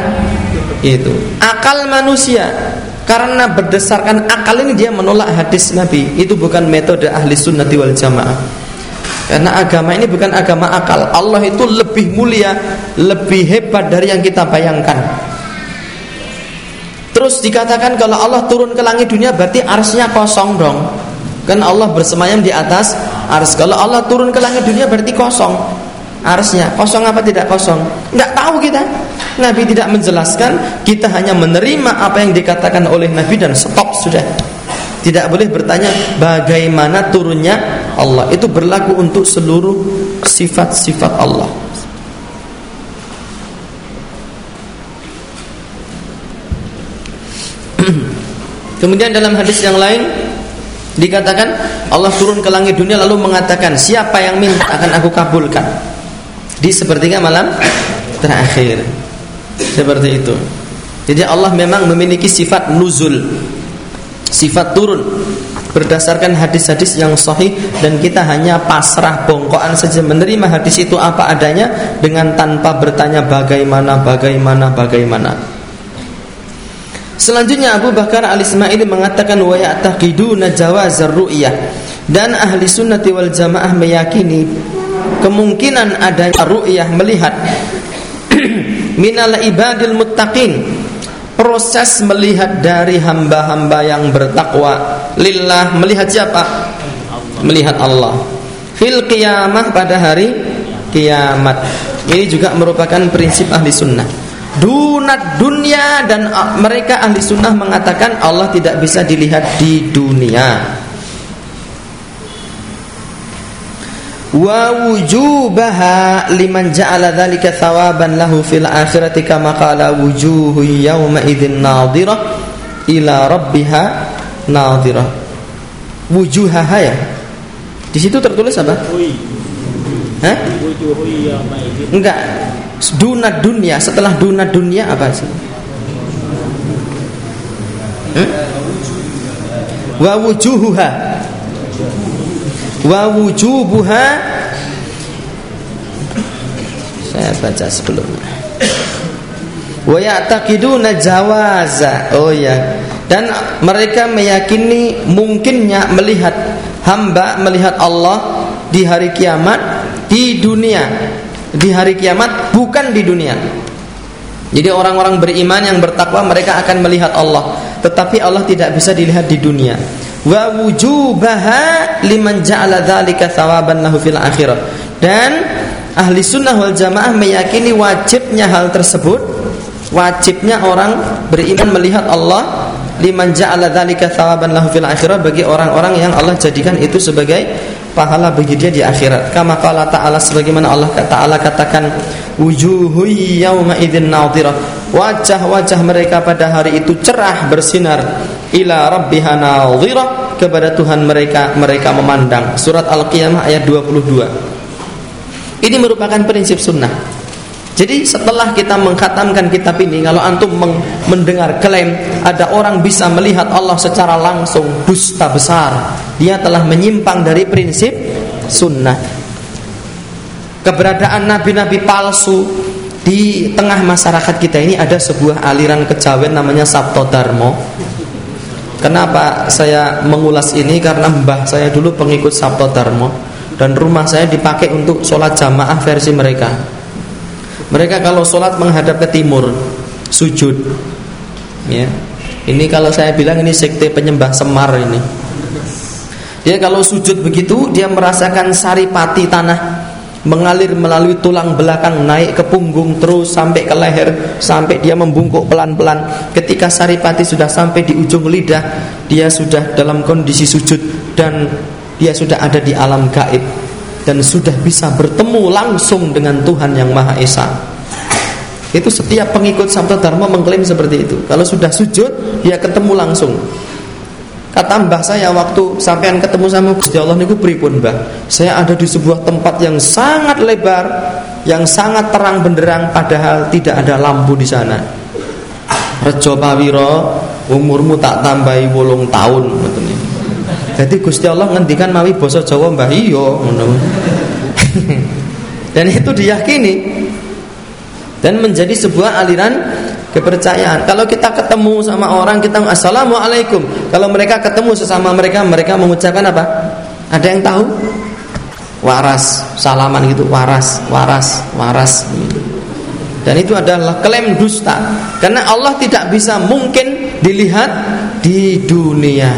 Speaker 1: Itu akal manusia. Karena berdasarkan akal ini dia menolak hadis Nabi. Itu bukan metode ahli sunnati wal jamaah. Karena agama ini bukan agama akal. Allah itu lebih mulia, lebih hebat dari yang kita bayangkan. Terus dikatakan kalau Allah turun ke langit dunia berarti arsnya kosong dong. Kan Allah bersemayam di atas ars. Kalau Allah turun ke langit dunia berarti kosong arsnya. Kosong apa tidak kosong? Enggak tahu kita. Nabi tidak menjelaskan, kita hanya menerima apa yang dikatakan oleh Nabi dan stop sudah. Tidak boleh bertanya bagaimana turunnya Allah. Itu berlaku untuk seluruh sifat-sifat Allah. <clears throat> Kemudian dalam hadis yang lain dikatakan Allah turun ke langit dunia lalu mengatakan siapa yang minta akan aku kabulkan di sepertiga malam terakhir. Seperti itu. Jadi Allah memang memiliki sifat nuzul. Sifat turun berdasarkan hadis-hadis yang sahih dan kita hanya pasrah bongkoan saja menerima hadis itu apa adanya dengan tanpa bertanya bagaimana bagaimana bagaimana. Selanjutnya Abu Bakar Al-Ismaili mengatakan wa ya'taqiduna ru'yah. dan ahli sunnati wal jamaah meyakini kemungkinan ada ru'yah melihat. <clears throat> Minal ibadil muttaqin. Proses melihat dari hamba-hamba yang bertakwa. Lillah melihat siapa? Melihat Allah. Fil qiyamah pada hari kiamat. Ini juga merupakan prinsip ahli sunnah. Dunat dunia dan mereka ahli sunnah mengatakan Allah tidak bisa dilihat di dunia wa wujubaha liman ja'ala dzalika thawaban lahu fil akhirati kama qala wujuhu yawma idzin nadhirah ila rabbiha nadhirah wujuhaha ya? Di situ tertulis apa? Hah? Enggak. Duna dunia. Setelah duna dunia apa sih? Hmm? Wa wujuhuha wa wujubuha. Saya baca sebelumnya wa ya'taqiduna jawaza. Oh ya dan mereka meyakini mungkinnya melihat hamba melihat Allah di hari kiamat di dunia. Di hari kiamat bukan di dunia. Jadi orang-orang beriman yang bertakwa mereka akan melihat Allah tetapi Allah tidak bisa dilihat di dunia. Wa wujubaha liman ja'ala dzalika thawaban lahu fil akhirah. Dan ahli sunnah wal jamaah meyakini wajibnya hal tersebut wajibnya orang beriman melihat Allah liman ja'ala dzalika thawaban lahu fil akhirah bagi orang-orang yang Allah jadikan itu sebagai pahala bagi dia di akhirat. Kama qala ta'ala sebagaimana Allah taala katakan wujuhu yauma idzin wajah-wajah mereka pada hari itu cerah bersinar. Ila rabbiha nadhirah kepada Tuhan mereka mereka memandang. Surat al-qiyamah ayat 22 ini merupakan prinsip sunnah. Jadi setelah kita mengkhatamkan kitab ini kalau antum mendengar klaim ada orang bisa melihat Allah secara langsung dusta besar. Dia telah menyimpang dari prinsip sunnah. Keberadaan nabi-nabi palsu di tengah masyarakat kita ini ada sebuah aliran kejawen namanya Sabto Darmo. Kenapa saya mengulas ini? Karena mbah saya dulu pengikut Sabto Darmo dan rumah saya dipakai untuk sholat jamaah versi mereka. Mereka kalau sholat menghadap ke timur, sujud. Ya, ini kalau saya bilang ini sekte penyembah Semar ini. Dia kalau sujud begitu dia merasakan saripati tanah mengalir melalui tulang belakang naik ke punggung terus sampai ke leher sampai dia membungkuk pelan-pelan. Ketika saripati sudah sampai di ujung lidah dia sudah dalam kondisi sujud dan dia sudah ada di alam gaib dan sudah bisa bertemu langsung dengan Tuhan yang Maha Esa. Itu setiap pengikut Sabda Dharma mengklaim seperti itu. Kalau sudah sujud dia ketemu langsung Kata mbah saya waktu sampean ketemu sama Gusti Allah niku pripun mbah? Saya ada di sebuah tempat yang sangat lebar, yang sangat terang benderang padahal tidak ada lampu di sana. Rejo Pawiro, umurmu tak tambahi wolong tahun ngoten Jadi Gusti Allah ngendikan mawi basa Jawa mbah iya <laughs> Dan itu diyakini dan menjadi sebuah aliran kepercayaan. Kalau kita ketemu sama orang kita assalamualaikum. Kalau mereka ketemu sesama mereka mereka mengucapkan apa? Ada yang tahu? Waras, salaman gitu, waras, waras, waras. Dan itu adalah klaim dusta. Karena Allah tidak bisa mungkin dilihat di dunia.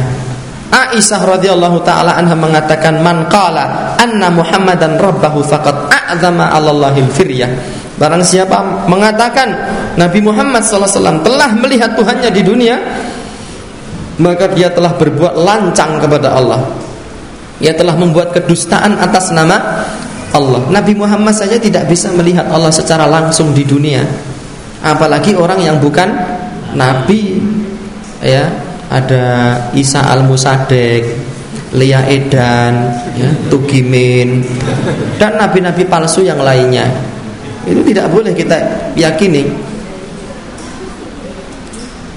Speaker 1: Aisyah radhiyallahu taala anha mengatakan man qala anna Muhammadan rabbahu faqad a'zama 'alallahil firyah. Barang siapa mengatakan Nabi Muhammad SAW telah melihat Tuhannya di dunia Maka dia telah berbuat lancang kepada Allah. Dia telah membuat kedustaan atas nama Allah. Nabi Muhammad saja tidak bisa melihat Allah secara langsung di dunia. Apalagi orang yang bukan Nabi Ya. Ada Isa al-Musadek Lia Edan ya, Tugimin Dan nabi-nabi palsu yang lainnya. Itu tidak boleh kita yakini.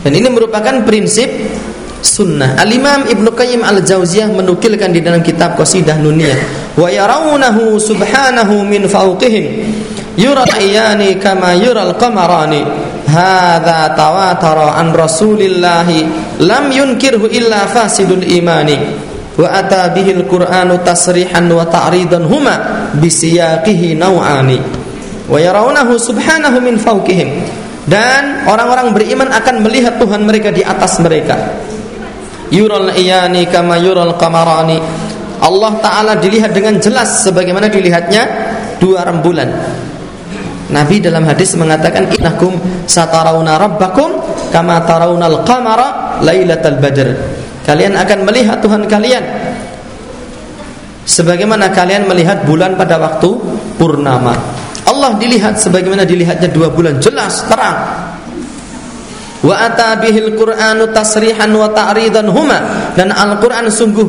Speaker 1: Dan ini merupakan prinsip sunnah. Al-Imam Ibnu Qayyim Al-Jauziyah menukilkan di dalam kitab Qasidah Nuniyah, "Wa yarawnahu subhanahu min fawqihim yura iyani kama yura al-qamarani." Hadza tawatara an Rasulillah lam yunkirhu illa fasidul imani. wa ata bihil qur'anu tasrihan wa ta'ridan huma bisiyaqihi naw'ani wa yarawnahu subhanahu min fawqihim dan orang-orang beriman akan melihat Tuhan mereka di atas mereka yural iyani kama yural qamarani Allah taala dilihat dengan jelas sebagaimana dilihatnya dua rembulan Nabi dalam hadis mengatakan innakum satarawna rabbakum kama tarawnal qamara lailatal badr. Kalian akan melihat Tuhan kalian sebagaimana kalian melihat bulan pada waktu purnama. Allah dilihat sebagaimana dilihatnya dua bulan. Jelas terang. Wa ata bihil Qur'anu tasrihan wa ta'ridan huma. Dan Al-Qur'an sungguh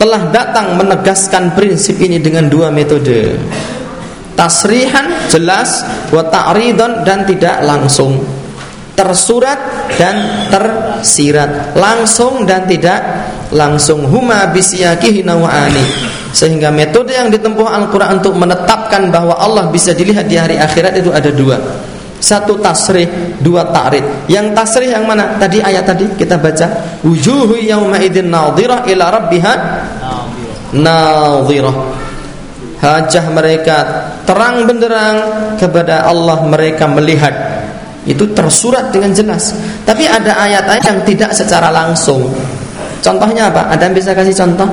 Speaker 1: telah datang menegaskan prinsip ini dengan dua metode. Tasrihan jelas wa ta'ridan dan tidak langsung. Tersurat dan tersirat. Langsung dan tidak langsung. Huma bisyakihi nawani sehingga metode yang ditempuh Al-Qur'an untuk menetapkan bahwa Allah bisa dilihat di hari akhirat itu ada dua. Satu tasrih, dua ta'rid. Yang tasrih yang mana? Tadi ayat tadi kita baca, wujuhu yauma idzin nadhirah ila rabbiha nadhirah hajah mereka terang benderang kepada Allah mereka melihat. Itu tersurat dengan jelas. Tapi ada ayat-ayat yang tidak secara langsung. Contohnya apa? Ada yang bisa kasih contoh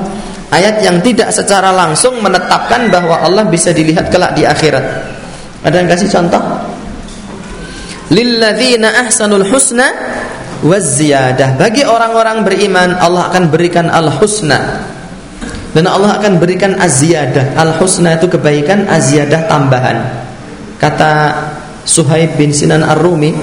Speaker 1: ayat yang tidak secara langsung menetapkan bahwa Allah bisa dilihat kelak di akhirat. Ada yang kasih contoh? Lilladzina ahsanul husna waziyadah bagi orang-orang beriman Allah akan berikan al husna dan Allah akan berikan aziyadah. Al-husna itu kebaikan aziyadah tambahan. Kata Suhaib bin Sinan Ar-Rumi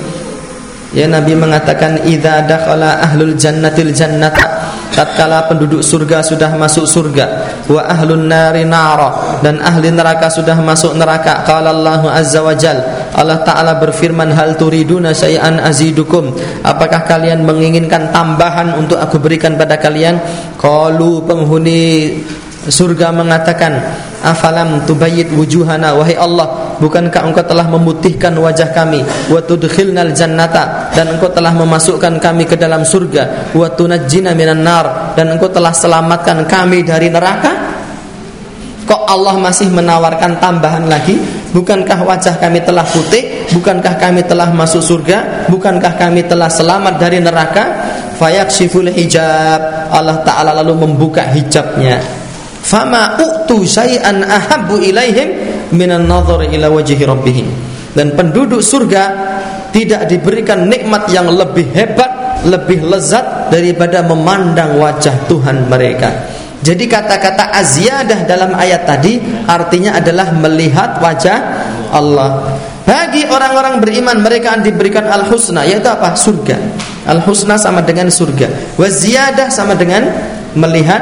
Speaker 1: ya Nabi mengatakan idza dakhala ahlul jannatil jannata tatkala penduduk surga sudah masuk surga wa ahlun nari nara dan ahli neraka sudah masuk neraka qala Allahu azza wa jal. Allah taala berfirman hal turiduna syai'an azidukum? Apakah kalian menginginkan tambahan untuk aku berikan pada kalian? Qalu penghuni surga mengatakan afalam tubayyid wujuhana wahai Allah bukankah engkau telah memutihkan wajah kami? Wa tudkhilnal jannata dan engkau telah memasukkan kami ke dalam surga. Wa tunajjina minan nar dan engkau telah selamatkan kami dari neraka? Kok Allah masih menawarkan tambahan lagi? Bukankah wajah kami telah putih? Bukankah kami telah masuk surga? Bukankah kami telah selamat dari neraka? Fayakshiful hijab Allah taala lalu membuka hijabnya fama u'tu syai'an ahabbu ilaihim minan nadhar ila wajhi rabbihim. Dan penduduk surga tidak diberikan nikmat yang lebih hebat lebih lezat daripada memandang wajah Tuhan mereka. Jadi kata-kata aziyadah dalam ayat tadi artinya adalah melihat wajah Allah. Bagi orang-orang beriman mereka diberikan al-husna yaitu apa? surga. Al-husna sama dengan surga. Waziyadah sama dengan melihat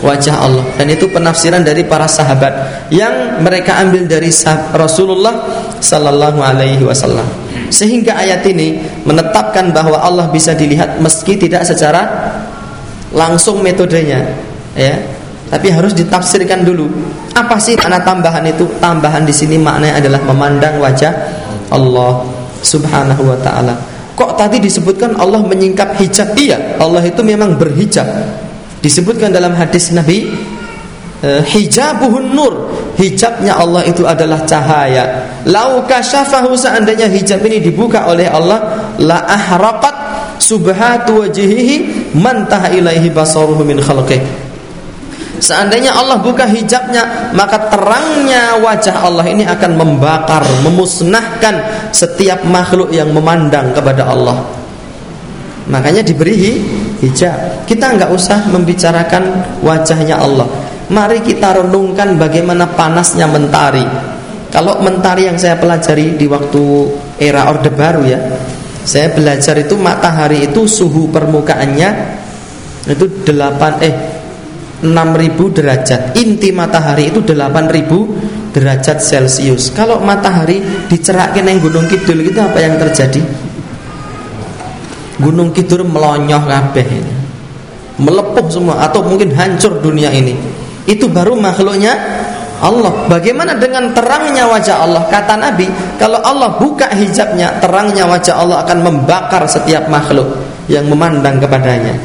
Speaker 1: wajah Allah. Dan itu penafsiran dari para sahabat yang mereka ambil dari Rasulullah sallallahu alaihi wasallam. Sehingga ayat ini menetapkan bahwa Allah bisa dilihat meski tidak secara langsung metodenya ya. Tapi harus ditafsirkan dulu. Apa sih makna tambahan itu? Tambahan di sini maknanya adalah memandang wajah Allah subhanahu wa taala. Kok tadi disebutkan Allah menyingkap hijab? Iya Allah itu memang berhijab Disebutkan dalam hadis Nabi eh, hijabuhun nur. Hijabnya Allah itu adalah cahaya. Lau kasyafahu seandainya hijab ini dibuka oleh Allah la ahraqat subhatu wajhihi man ilaihi basaruhu min khalqihi. Seandainya Allah buka hijabnya Maka terangnya wajah Allah ini akan membakar Memusnahkan setiap makhluk yang memandang kepada Allah Makanya diberi hijab. Kita nggak usah membicarakan wajahnya Allah. Mari kita renungkan bagaimana panasnya mentari. Kalau mentari yang saya pelajari di waktu era Orde Baru ya, saya belajar itu matahari itu suhu permukaannya itu 8 eh 6000 derajat. Inti matahari itu 8000 derajat Celcius. Kalau matahari dicerahkan yang Gunung Kidul itu apa yang terjadi? Gunung Kidul melonyoh kabeh ini. Melepuh semua atau mungkin hancur dunia ini. Itu baru makhluknya Allah. Bagaimana dengan terangnya wajah Allah? Kata Nabi, kalau Allah buka hijabnya, terangnya wajah Allah akan membakar setiap makhluk yang memandang kepadanya.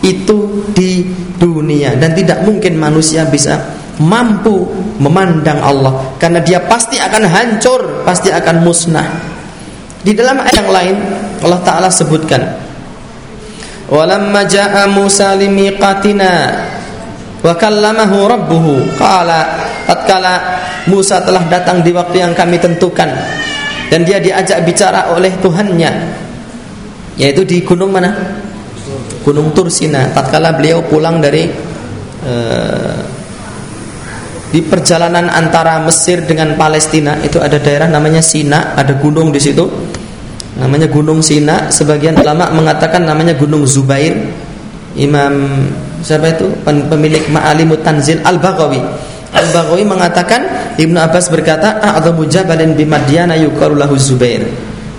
Speaker 1: Itu di dunia dan tidak mungkin manusia bisa mampu memandang Allah karena dia pasti akan hancur, pasti akan musnah. Di dalam ayat yang lain Allah taala sebutkan Walamma jaa Musa limiqatina wa kallamahu rabbuhu qala tatkala Musa telah datang di waktu yang kami tentukan dan dia diajak bicara oleh Tuhannya yaitu di gunung mana? Gunung Tursina tatkala beliau pulang dari uh, di perjalanan antara Mesir dengan Palestina itu ada daerah namanya Sina, ada gunung di situ. Namanya Gunung Sina. Sebagian ulama mengatakan namanya Gunung Zubair. Imam siapa itu? Pemilik Ma'alimut Tanzil Al-Baghawi. Al-Baghawi mengatakan Ibnu Abbas berkata, "A'dhamu jabalin bi Madyana yuqalu lahu Zubair."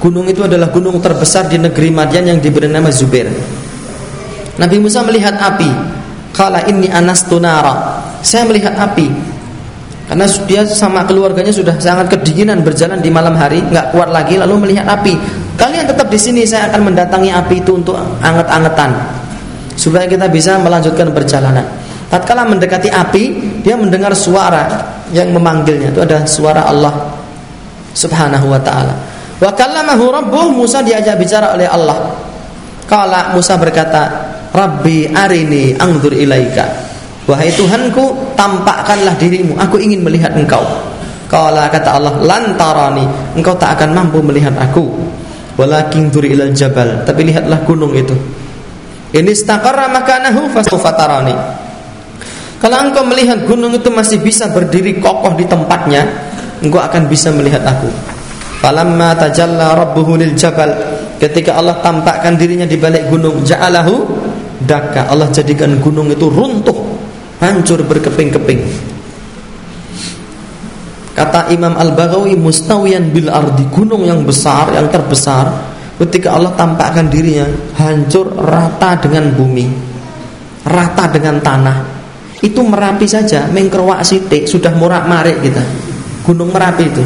Speaker 1: Gunung itu adalah gunung terbesar di negeri Madian yang diberi nama Zubair. Nabi Musa melihat api. Kala ini anas tunara. Saya melihat api. Karena dia sama keluarganya sudah sangat kedinginan berjalan di malam hari, nggak kuat lagi, lalu melihat api. Kalian tetap di sini, saya akan mendatangi api itu untuk anget-angetan, supaya kita bisa melanjutkan perjalanan. Tatkala mendekati api, dia mendengar suara yang memanggilnya. Itu ada suara Allah Subhanahu wa taala. Wa kallamahu rabbuh Musa diajak bicara oleh Allah. Kala Musa berkata, "Rabbi arini angdur ilaika." Wahai Tuhanku, tampakkanlah dirimu. Aku ingin melihat engkau. Kala kata Allah, lantarani, engkau tak akan mampu melihat aku. Walakin duri ilal jabal. Tapi lihatlah gunung itu. Ini istaqarra makanahu fatarani. Kalau engkau melihat gunung itu masih bisa berdiri kokoh di tempatnya, engkau akan bisa melihat aku. Falamma tajalla rabbuhu lil jabal. Ketika Allah tampakkan dirinya di balik gunung, ja'alahu daka. Allah jadikan gunung itu runtuh hancur berkeping-keping. Kata Imam Al-Baghawi mustawiyan bil ardi gunung yang besar, yang terbesar ketika Allah tampakkan dirinya hancur rata dengan bumi. Rata dengan tanah. Itu Merapi saja mengkerwak sitik sudah murak-marik kita. Gunung Merapi itu.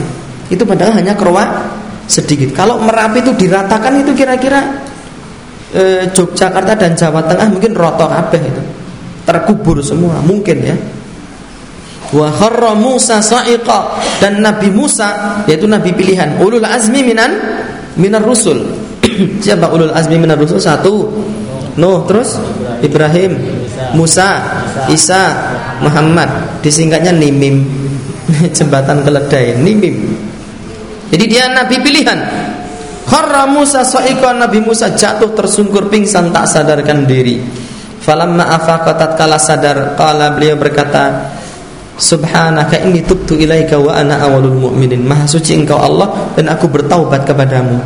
Speaker 1: Itu padahal hanya kerwak sedikit. Kalau Merapi itu diratakan itu kira-kira eh, Yogyakarta dan Jawa Tengah mungkin rotok kabeh itu terkubur semua mungkin ya wa kharra Musa sa'iqa. Dan Nabi Musa yaitu nabi pilihan. Ulul azmi minan minar rusul. <clears throat> Siapa ulul azmi minar rusul? Satu. Nuh terus? Ibrahim Musa Isa Muhammad. Disingkatnya Nimim. <laughs> Jembatan keledai Nimim. Jadi dia nabi pilihan. Kharra Musa sa'iqa Nabi Musa jatuh tersungkur pingsan tak sadarkan diri. Falamma afaqatat kala sadar Kala beliau berkata Subhanaka inni tubtu ilaika wa ana awalul mu'minin. Maha suci engkau Allah dan aku bertaubat kepadamu.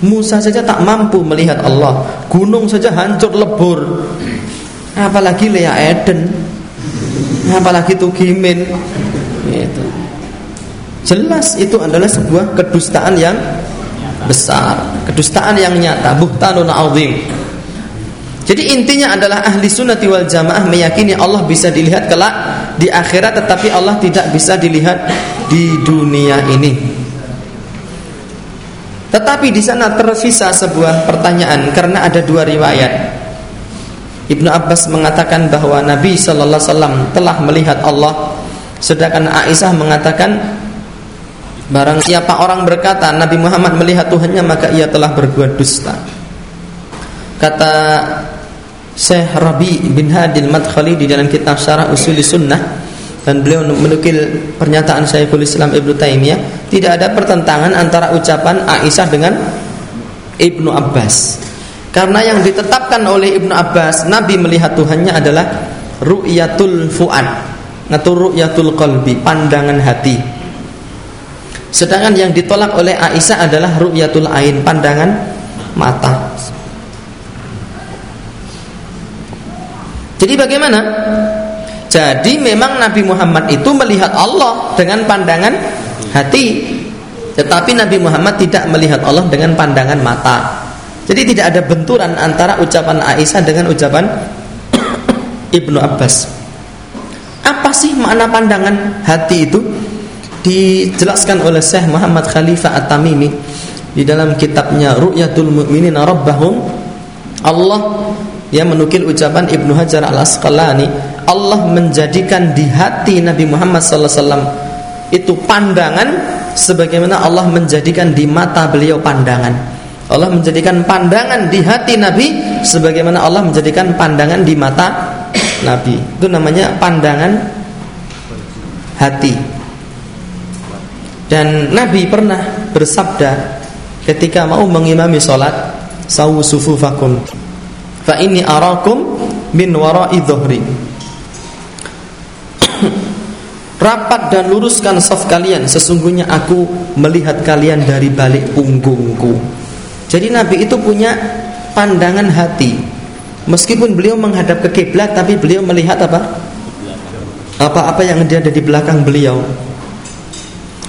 Speaker 1: Musa saja tak mampu melihat Allah. Gunung saja hancur lebur. Apalagi Lea Eden. Apalagi Tugimin itu. Jelas itu adalah sebuah kedustaan yang besar. Kedustaan yang nyata. Buhtanun azim jadi intinya adalah ahli sunnati wal jamaah meyakini Allah bisa dilihat kelak di akhirat tetapi Allah tidak bisa dilihat di dunia ini. Tetapi di sana tersisa sebuah pertanyaan karena ada dua riwayat. Ibnu Abbas mengatakan bahwa Nabi Shallallahu Alaihi Wasallam telah melihat Allah, sedangkan Aisyah mengatakan barang siapa orang berkata Nabi Muhammad melihat Tuhannya maka ia telah berbuat dusta. Kata Syekh Rabi bin Hadil Madkhali di dalam kitab Syarah Usul Sunnah dan beliau menukil pernyataan Syekhul Islam Ibnu Taimiyah tidak ada pertentangan antara ucapan Aisyah dengan Ibnu Abbas. Karena yang ditetapkan oleh Ibnu Abbas Nabi melihat Tuhannya adalah ru'yatul fuad atau ru'yatul qalbi, pandangan hati. Sedangkan yang ditolak oleh Aisyah adalah ru'yatul ain, pandangan mata. Jadi bagaimana? Jadi memang Nabi Muhammad itu melihat Allah dengan pandangan hati Tetapi Nabi Muhammad tidak melihat Allah dengan pandangan mata Jadi tidak ada benturan antara ucapan Aisyah dengan ucapan <coughs> Ibnu Abbas Apa sih makna pandangan hati itu? Dijelaskan oleh Syekh Muhammad Khalifah At-Tamimi Di dalam kitabnya Ru'yatul Mu'minin Rabbahum Allah yang menukil ucapan Ibnu Hajar Al Asqalani Allah menjadikan di hati Nabi Muhammad SAW itu pandangan sebagaimana Allah menjadikan di mata beliau pandangan. Allah menjadikan pandangan di hati Nabi sebagaimana Allah menjadikan pandangan di mata Nabi. Itu namanya pandangan hati. Dan Nabi pernah bersabda ketika mau mengimami sholat sawu sufufakum fa inni arakum min wara'i dhuhri. Rapat dan luruskan saf kalian sesungguhnya aku melihat kalian dari balik punggungku. Jadi Nabi itu punya pandangan hati. Meskipun beliau menghadap ke kiblat tapi beliau melihat apa? Apa-apa yang ada di belakang beliau.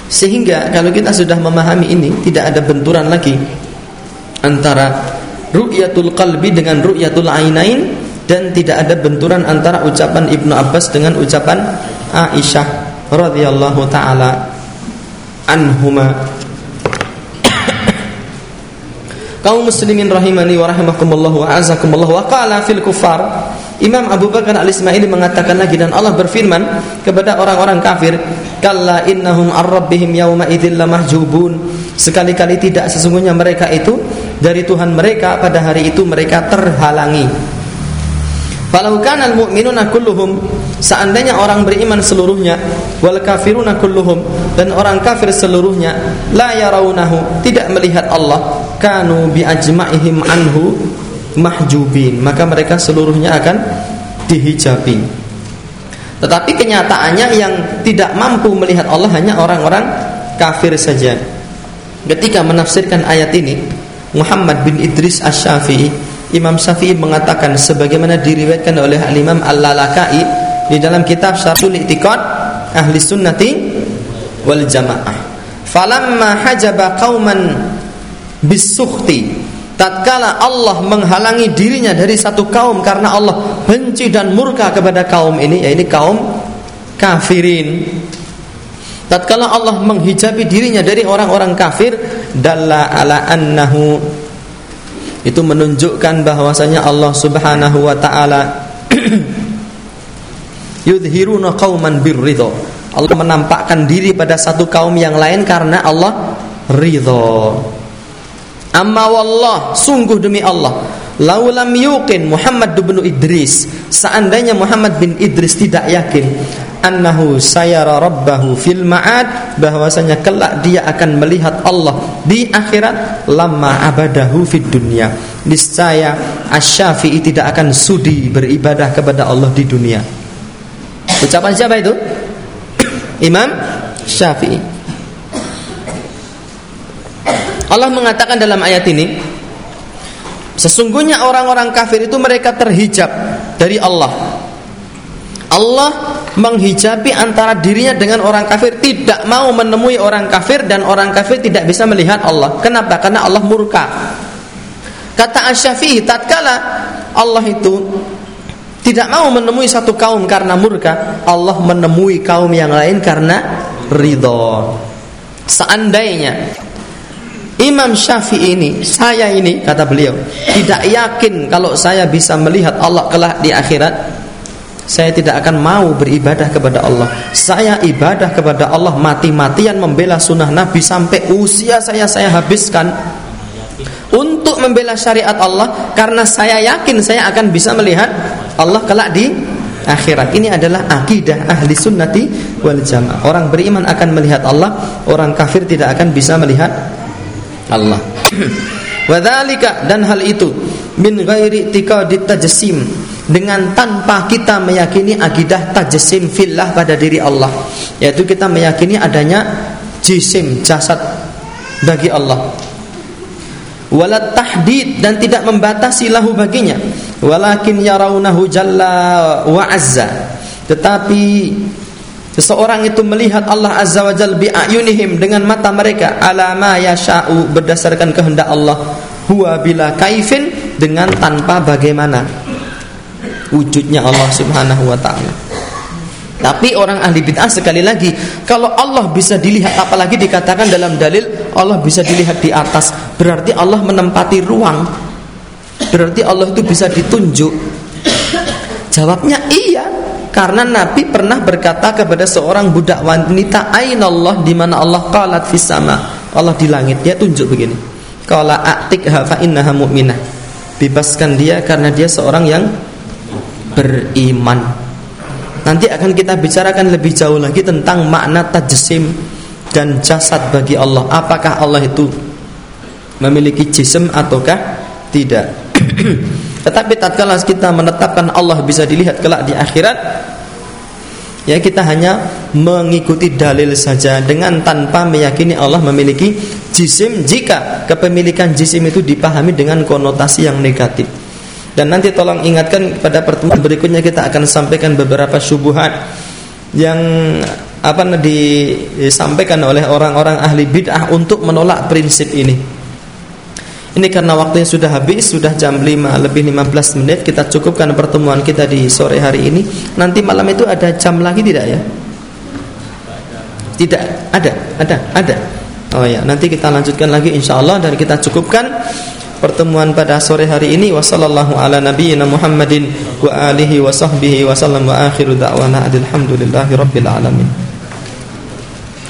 Speaker 1: Sehingga kalau kita sudah memahami ini tidak ada benturan lagi antara ru'yatul qalbi dengan ru'yatul ainain dan tidak ada benturan antara ucapan Ibnu Abbas dengan ucapan Aisyah radhiyallahu taala anhuma. Kaum muslimin rahimani wa rahimakumullah wa azakumullah wa qala fil kufar Imam Abu Bakar Al-Ismaili mengatakan lagi dan Allah berfirman kepada orang-orang kafir kalla innahum yawma idzil lamahjubun. Sekali-kali tidak sesungguhnya mereka itu dari Tuhan mereka pada hari itu mereka terhalangi. Falau kana al-mu'minuna kulluhum seandainya orang beriman seluruhnya wal kafiruna kulluhum dan orang kafir seluruhnya la yarawnahu tidak melihat Allah kanu bi ajma'ihim anhu mahjubin. Maka mereka seluruhnya akan dihijabi. Tetapi kenyataannya yang tidak mampu melihat Allah hanya orang-orang kafir saja. Ketika menafsirkan ayat ini Muhammad bin Idris Asy-Syafi'i Imam Syafi'i mengatakan sebagaimana diriwayatkan oleh Al-Imam Al-Lalakai di dalam kitab Syarhul I'tiqad Ahli Sunnati wal Jamaah. Falamma hajaba qauman bisukhti tatkala Allah menghalangi dirinya dari satu kaum karena Allah benci dan murka kepada kaum ini ya ini kaum kafirin tatkala Allah menghijabi dirinya dari orang-orang kafir dalla ala annahu itu menunjukkan bahwasanya Allah Subhanahu wa taala <clears throat> yudhiruna qauman birridha. Allah menampakkan diri pada satu kaum yang lain karena Allah ridho. Amma wallah, sungguh demi Allah, laulam yuqin Muhammad bin Idris, seandainya Muhammad bin Idris tidak yakin annahu sayara rabbahu fil ma'ad bahwasanya kelak dia akan melihat Allah di akhirat lama abadahu fid dunya. Niscaya asy-syafi'i tidak akan sudi beribadah kepada Allah di dunia. Ucapan siapa itu? <coughs> Imam Syafi'i. Allah mengatakan dalam ayat ini sesungguhnya orang-orang kafir itu mereka terhijab dari Allah. Allah menghijabi antara dirinya dengan orang kafir tidak mau menemui orang kafir dan orang kafir tidak bisa melihat Allah. Kenapa? Karena Allah murka. Kata Asy-Syafi'i tatkala Allah itu tidak mau menemui satu kaum karena murka Allah menemui kaum yang lain karena ridho seandainya Imam Syafi'i ini saya ini kata beliau tidak yakin kalau saya bisa melihat Allah kelak di akhirat saya tidak akan mau beribadah kepada Allah. Saya ibadah kepada Allah mati-matian membela sunnah Nabi sampai usia saya saya habiskan untuk membela syariat Allah karena saya yakin saya akan bisa melihat Allah kelak di akhirat. Ini adalah akidah ahli sunnati wal jamaah. Orang beriman akan melihat Allah, orang kafir tidak akan bisa melihat Allah. Wadhalika dan hal itu min ghairi tiqadit tajsim dengan tanpa kita meyakini akidah tajsim fillah pada diri Allah yaitu kita meyakini adanya jisim jasad bagi Allah. Walat tahdid dan tidak membatasi lahu baginya. Walakin yarawnahu jalla wa azza. Tetapi seseorang itu melihat Allah azza wa jalla bi ayunihim dengan mata mereka alama yasha'u berdasarkan kehendak Allah huwa bila kaifin dengan tanpa bagaimana wujudnya Allah Subhanahu wa taala. Tapi orang ahli bid'ah sekali lagi, kalau Allah bisa dilihat apalagi dikatakan dalam dalil Allah bisa dilihat di atas, berarti Allah menempati ruang. Berarti Allah itu bisa ditunjuk? Jawabnya iya. Karena Nabi pernah berkata kepada seorang budak wanita, "Ainallah di mana Allah qalat fis sama." Allah di langit. Dia tunjuk begini. Qala a'tikha fa innaha mu'minah. Bebaskan dia karena dia seorang yang beriman. Nanti akan kita bicarakan lebih jauh lagi tentang makna tajsim dan jasad bagi Allah. Apakah Allah itu memiliki jisim ataukah tidak? <clears throat> Tetapi tatkala kita menetapkan Allah bisa dilihat kelak di akhirat, ya kita hanya mengikuti dalil saja dengan tanpa meyakini Allah memiliki jisim jika kepemilikan jisim itu dipahami dengan konotasi yang negatif. Dan nanti tolong ingatkan pada pertemuan berikutnya kita akan sampaikan beberapa syubhat yang apa disampaikan oleh orang-orang ahli bid'ah untuk menolak prinsip ini. Ini karena waktunya sudah habis, sudah jam 5 lebih 15 menit Kita cukupkan pertemuan kita di sore hari ini. Nanti malam itu ada jam lagi tidak ya? Tidak, ada, ada, ada. Oh ya, nanti kita lanjutkan lagi insya Allah Dan kita cukupkan pertemuan pada sore hari ini. Wassalamualaikum ala nabiyyina Muhammadin Wa alihi